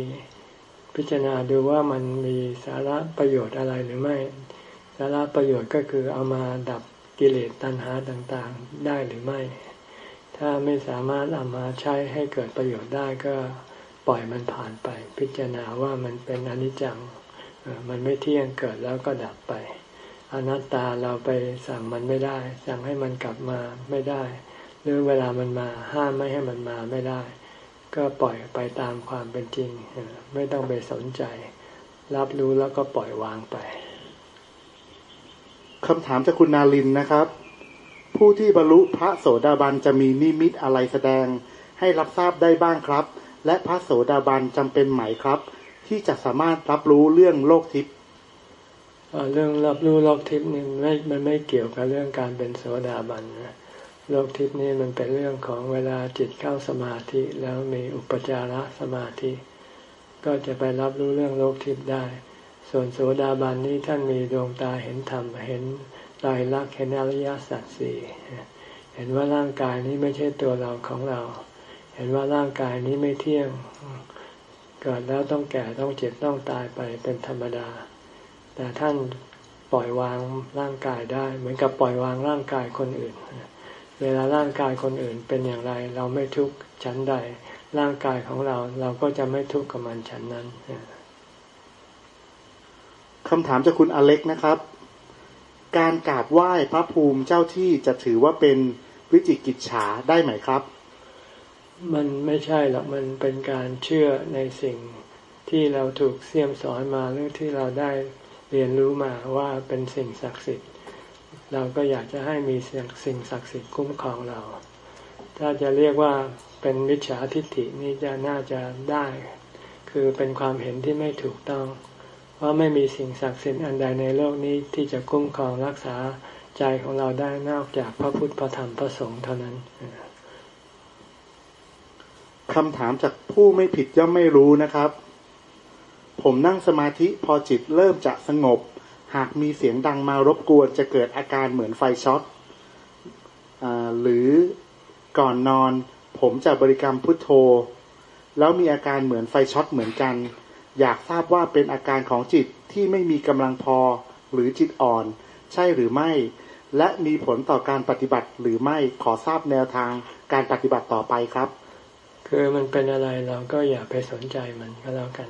พิจารณาดูว่ามันมีสาระประโยชน์อะไรหรือไม่ สาระประโยชน์ก็คือเอามาดับกิเลสตัณหาต่างๆ ได้หรือไม่ ถ้าไม่สามารถเอามาใช้ให้เกิดประโยชน์ได้ก็ปล่อยมันผ่านไป พิจารณาว่ามันเป็นอนิจจังมันไม่เที่ยงเกิดแล้วก็ดับไป อนัตตาเราไปสั่งมันไม่ได้ สั่งให้มันกลับมาไม่ได้ หรือเวลามันมาห้ามไม่ให้มันมาไม่ได้ ก็ปล่อยไปตามความเป็นจริง ไม่ต้องไปสนใจ รับรู้แล้วก็ปล่อยวางไปคำถามจากคุณนาลินนะครับ ผู้ที่บรรลุพระโสดาบันจะมีนิมิตอะไรแสดง ให้รับทราบได้บ้างครับ และพระโสดาบันจำเป็นไหมครับ ที่จะสามารถรับรู้เรื่องโลกทิพย์เรื่องรับรู้โลกทิพย์นี่ไม่มันไม่เกี่ยวกับเรื่องการเป็นโสดาบันนะโลกทิพย์นี้มันเป็นเรื่องของเวลาจิตเข้าสมาธิแล้วมีอุปจารสมาธิ ก็จะไปรับรู้เรื่องโลกทิพย์ได้ ส่วนโสดาบันนี้ท่านมีดวงตาเห็นธรรมเห็น ตายรักเห็นอริยสัจสี่เห็นว่าร่างกายนี้ไม่ใช่ตัวเราของเรา เห็นว่าร่างกายนี้ไม่เที่ยงเกิดแล้วต้องแก่ต้องเจ็บต้องตายไปเป็นธรรมดา แต่ท่านปล่อยวางร่างกายได้ เหมือนกับปล่อยวางร่างกายคนอื่น เวลาร่างกายคนอื่นเป็นอย่างไร เราไม่ทุกข์ฉันใด ร่างกายของเราเราก็จะไม่ทุกข์กับมันฉันนั้นคำถามจากคุณอเล็กนะครับ การกราบไหว้พระภูมิเจ้าที่จะถือว่าเป็นวิจิกิจฉาได้ไหมครับ มันไม่ใช่หรอกมันเป็นการเชื่อในสิ่งที่เราถูกเสี่ยมสอนมาหรือที่เราได้เรียนรู้มาว่าเป็นสิ่งศักดิ์สิทธิ์ เราก็อยากจะให้มีสิ่งศักดิ์สิทธิ์คุ้มครองเรา ถ้าจะเรียกว่าเป็นมิจฉาทิฏฐินี่จะน่าจะได้ คือเป็นความเห็นที่ไม่ถูกต้อง ว่าไม่มีสิ่งศักดิ์สิทธิ์อันใดในโลกนี้ที่จะคุ้มครองรักษาใจของเราได้นอกจากพระพุทธพระธรรมพระสงฆ์เท่านั้นคำถามจากผู้ไม่ผิดย่อมไม่รู้นะครับ ผมนั่งสมาธิพอจิตเริ่มจะสงบ หากมีเสียงดังมารบกวนจะเกิดอาการเหมือนไฟช็อตหรือก่อนนอน ผมจะบริกรรมพุทโธ แล้วมีอาการเหมือนไฟช็อตเหมือนกัน อยากทราบว่าเป็นอาการของจิตที่ไม่มีกำลังพอหรือจิตอ่อน ใช่หรือไม่ และมีผลต่อการปฏิบัติหรือไม่ขอทราบแนวทางการปฏิบัติต่อไปครับ คือมันเป็นอะไรเราก็อย่าไปสนใจมันก็แล้วกัน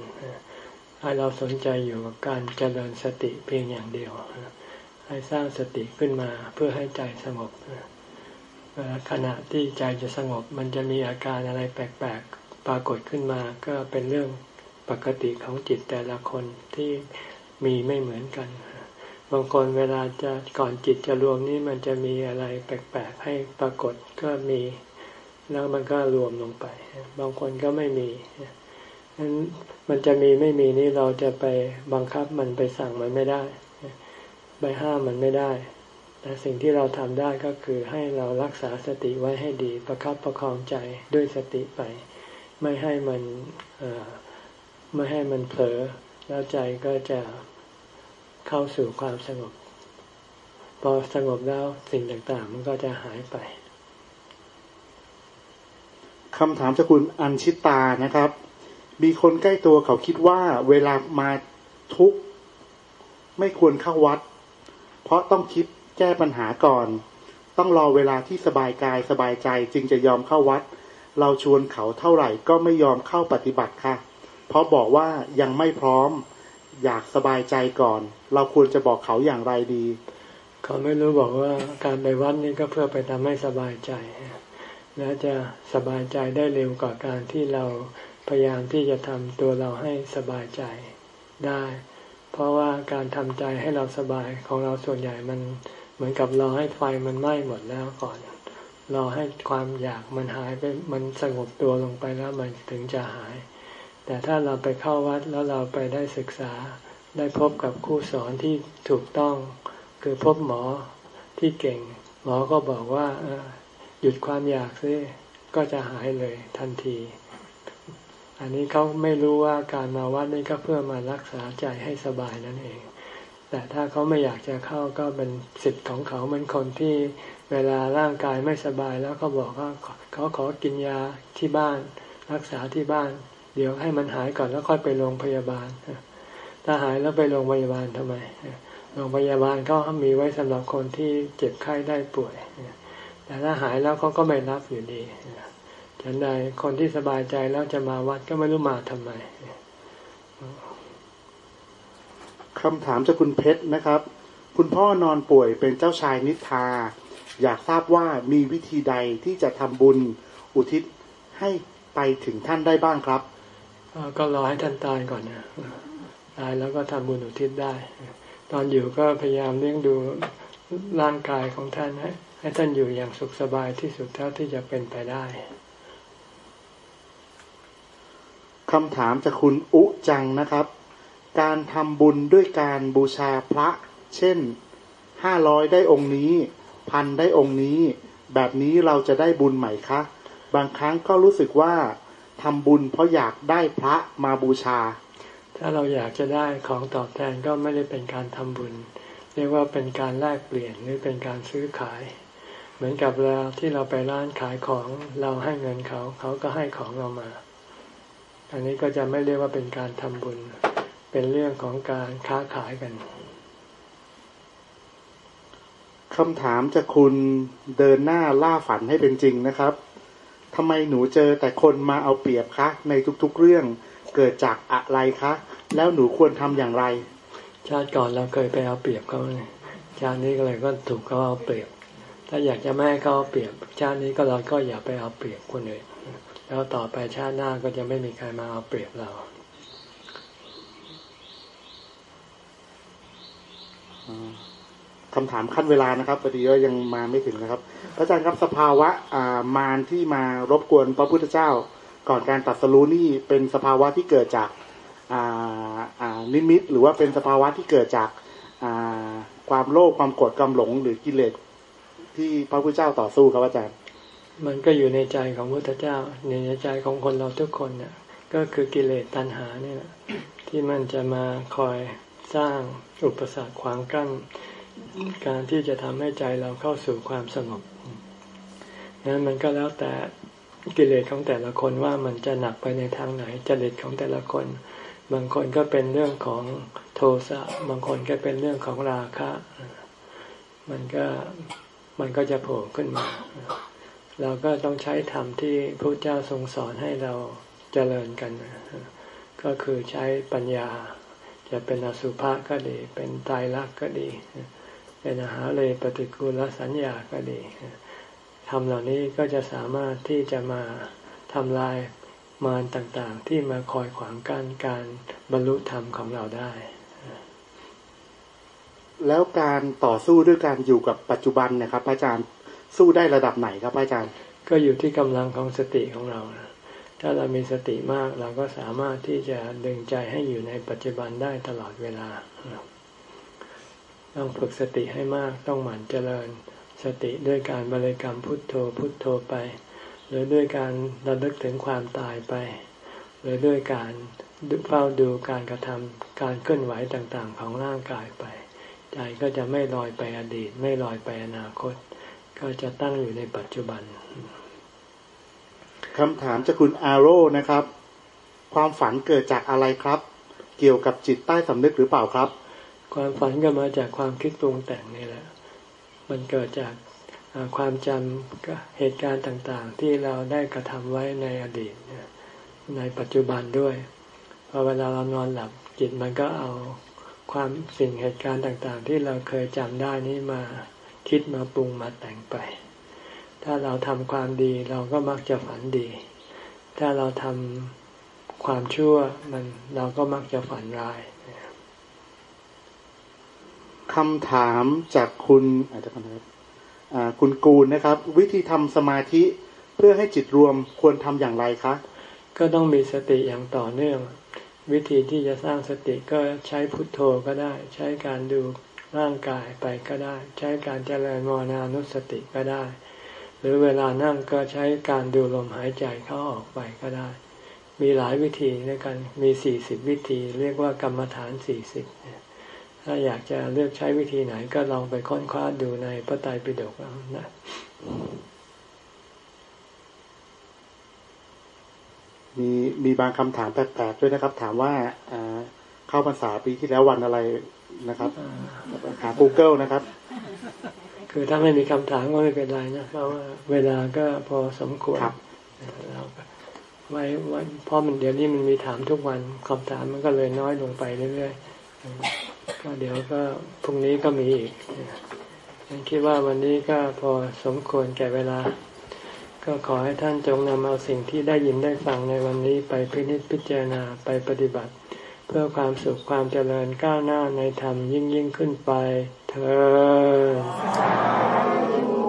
ให้เราสนใจอยู่กับการเจริญสติเพียงอย่างเดียวให้สร้างสติขึ้นมาเพื่อให้ใจสงบขณะที่ใจจะสงบมันจะมีอาการอะไรแปลกๆปรากฏขึ้นมาก็เป็นเรื่อง ปกติของจิตแต่ละคนที่มีไม่เหมือนกัน บางคนเวลาจะก่อนจิตจะรวมนี้มันจะมีอะไรแปลกๆให้ปรากฏก็มี แล้วมันก็รวมลงไป บางคนก็ไม่มีนั้นมันจะมีไม่มีนี่เราจะไปบังคับมันไปสั่งมันไม่ได้ ไปห้ามมันไม่ได้ แต่สิ่งที่เราทำได้ก็คือให้เรารักษาสติไว้ให้ดี ประคับประคองใจด้วยสติไป ไม่ให้มัน ไม่ให้มันเผลอแล้วใจก็จะเข้าสู่ความสงบ พอสงบแล้วสิ่งต่างๆ มันก็จะหายไปคำถามจากคุณอัญชิตานะครับ มีคนใกล้ตัวเขาคิดว่าเวลามาทุกข์ไม่ควรเข้าวัด เพราะต้องคิดแก้ปัญหาก่อน ต้องรอเวลาที่สบายกายสบายใจจึงจะยอมเข้าวัด เราชวนเขาเท่าไหร่ก็ไม่ยอมเข้าปฏิบัติค่ะ เพราะบอกว่ายังไม่พร้อมอยากสบายใจก่อน เราควรจะบอกเขาอย่างไรดี เขาไม่รู้บอกว่าการไปวัดนี่ก็เพื่อไปทำให้สบายใจ และจะสบายใจได้เร็วกว่าการที่เราพยายามที่จะทำตัวเราให้สบายใจได้ เพราะว่าการทำใจให้เราสบายของเราส่วนใหญ่มันเหมือนกับรอให้ไฟมันไหม้หมดแล้วก่อนรอให้ความอยากมันหายไปมันสงบตัวลงไปแล้วมันถึงจะหาย แต่ถ้าเราไปเข้าวัดแล้วเราไปได้ศึกษา ได้พบกับคู่สอนที่ถูกต้อง คือพบหมอที่เก่ง หมอก็บอกว่าหยุดความอยากซิก็จะหายเลยทันที อันนี้เขาไม่รู้ว่าการมาวัดนี่ก็เพื่อมารักษาใจให้สบายนั่นเอง แต่ถ้าเขาไม่อยากจะเข้าก็เป็นสิทธิ์ของเขาเหมือนคนที่เวลาร่างกายไม่สบายแล้วเขาบอกว่าเขาขอกินยาที่บ้าน รักษาที่บ้าน ดี๋ยวให้มันหายก่อนแล้วค่อยไปโรงพยาบาล ถ้าหายแล้วไปโรงพยาบาลทำไม โรงพยาบาลก็มีไว้สำหรับคนที่เจ็บไข้ได้ป่วย แต่ถ้าหายแล้วเขาก็ไม่รับอยู่ดีฉันใดคนที่สบายใจแล้วจะมาวัดก็ไม่รู้มาทำไมคำถามจากคุณเพชรนะครับ คุณพ่อนอนป่วยเป็นเจ้าชายนิทาอยากทราบว่ามีวิธีใดที่จะทำบุญอุทิศให้ไปถึงท่านได้บ้างครับ ก็รอให้ท่านตายก่อนนะตายแล้วก็ทำบุญอุทิศได้ ตอนอยู่ก็พยายามเลี้ยงดูร่างกายของท่านให้ให้ท่านอยู่อย่างสุขสบายที่สุดเท่าที่จะเป็นไปได้คำถามจากคุณอุจังนะครับ การทำบุญด้วยการบูชาพระ เช่นห้าร้อยได้องค์นี้ พันได้องค์นี้ แบบนี้เราจะได้บุญไหมคะ บางครั้งก็รู้สึกว่า ทำบุญเพราะอยากได้พระมาบูชา ถ้าเราอยากจะได้ของตอบแทนก็ไม่ได้เป็นการทำบุญ เรียกว่าเป็นการแลกเปลี่ยนหรือเป็นการซื้อขาย เหมือนกับเราที่เราไปร้านขายของเราให้เงินเขาเขาก็ให้ของเรามา อันนี้ก็จะไม่เรียกว่าเป็นการทำบุญ เป็นเรื่องของการค้าขายกันคำถามจะคุณเดินหน้าล่าฝันให้เป็นจริงนะครับ ทำไมหนูเจอแต่คนมาเอาเปรียบคะ ในทุกๆเรื่องเกิดจากอะไรคะ แล้วหนูควรทำอย่างไร ชาติก่อนเราเคยไปเอาเปรียบเขาเลยชาตินี้ก็เลยก็ถูกเขาเอาเปรียบ ถ้าอยากจะไม่ให้เขาเปรียบ ชาตินี้ก็เราก็อย่าไปเอาเปรียบคนอื่นแล้วต่อไปชาติหน้าก็จะไม่มีใครมาเอาเปรียบเราอ่า คำถามขั้นเวลานะครับพอดีว่ายังมาไม่ถึงนะครับพระอาจารย์ครับสภาวะมารที่มารบกวนพระพุทธเจ้า ก่อนการตรัสรู้นี่เป็นสภาวะที่เกิดจากนิมิต หรือว่าเป็นสภาวะที่เกิดจากาความโลภความโกรธความหลงหรือกิเลสที่พระพุทธเจ้าต่อสู้ครับอาจารย์ มันก็อยู่ในใจของพุทธเจ้าในใจของคนเราทุกคนเนี่ยก็คือกิเลสตัณหาเนี่ยที่มันจะมาคอยสร้างอุปสรรคขวางกั้น การที่จะทำให้ใจเราเข้าสู่ความสงบนั้นมันก็แล้วแต่กิเลสของแต่ละคนว่ามันจะหนักไปในทางไหนจริตของแต่ละคน บางคนก็เป็นเรื่องของโทสะบางคนก็เป็นเรื่องของราคะ มันก็มันก็จะโผล่ขึ้นมา เราก็ต้องใช้ธรรมที่พระเจ้าทรงสอนให้เราเจริญกัน ก็คือใช้ปัญญา จะเป็นอสุภะก็ดี เป็นตายรักก็ดี เป็นอาหารเลยปฏิกูลสัญญาก็ดีธรรมเหล่านี้ก็จะสามารถที่จะมาทำลายมารต่างๆ ที่มาคอยขวางกั้นการบรรลุธรรมของเราได้ แล้วการต่อสู้ด้วยการอยู่กับปัจจุบันเนะครับพระอาจารย์สู้ได้ระดับไหนครับพระอาจารย์ ก็อยู่ที่กำลังของสติของเรานะถ้าเรามีสติมากเราก็สามารถที่จะดึงใจให้อยู่ในปัจจุบันได้ตลอดเวลา ต้องฝึกสติให้มากต้องหมั่นเจริญ สติด้วยการบริกรรมพุทโธพุทโธไป หรือด้วยการระลึกถึงความตายไป หรือด้วยการเฝ้าดูการกระทำการเคลื่อนไหวต่างๆ ของร่างกายไป ใจก็จะไม่ลอยไปอดีต ไม่ลอยไปอนาคต ก็จะตั้งอยู่ในปัจจุบันคำถามจากคุณอาโร่นะครับ ความฝันเกิดจากอะไรครับ เกี่ยวกับจิตใต้สำนึกหรือเปล่าครับ ความฝันก็มาจากความคิดปรุงแต่งนี่แหละ มันเกิดจากความจำเหตุการณ์ต่างๆ ที่เราได้กระทำไว้ในอดีตในปัจจุบันด้วยพอเวลาเรานอนหลับจิตมันก็เอาความสิ่งเหตุการณ์ต่างๆ ที่เราเคยจำได้นี้มาคิดมาปรุงมาแต่งไป ถ้าเราทำความดีเราก็มักจะฝันดี ถ้าเราทำความชั่วมันเราก็มักจะฝันร้าย คำถามจากคุณอาจจะนะครับคุณกูลนะครับ วิธีทำสมาธิเพื่อให้จิตรวมควรทำอย่างไรคะ ก็ต้องมีสติอย่างต่อเนื่อง วิธีที่จะสร้างสติก็ใช้พุทโธก็ได้ ใช้การดูร่างกายไปก็ได้ ใช้การเจริญมรณานุสติก็ได้ หรือเวลานั่งก็ใช้การดูลมหายใจเข้าออกไปก็ได้ มีหลายวิธีด้วยกันมีสี่สิบวิธี เรียกว่ากรรมฐานสี่สิบ ถ้าอยากจะเลือกใช้วิธีไหนก็ลองไปค้นคว้าดูในพระไตรปิฎกนะมีมีบางคำถามแปลกๆด้วยนะครับ ถามว่าเข้าพรรษาปีที่แล้ววันอะไรนะครับหา Google นะครับ คือถ้าไม่มีคำถามก็ไม่เป็นไรนะเพราะว่าเวลาก็พอสมควรเราไว้ไว้เพราะมันเดี๋ยวนี้มันมีถามทุกวันคำถามมันก็เลยน้อยลงไปเรื่อยๆ ก็เดี๋ยวก็พรุ่งนี้ก็มีอีกฉันคิดว่าวันนี้ก็พอสมควรแก่เวลา ก็ขอให้ท่านจงนำเอาสิ่งที่ได้ยินได้ฟังในวันนี้ไปพินิจพิจารณาไปปฏิบัติ เพื่อความสุขความเจริญก้าวหน้าในธรรมยิ่งยิ่งขึ้นไปเธอ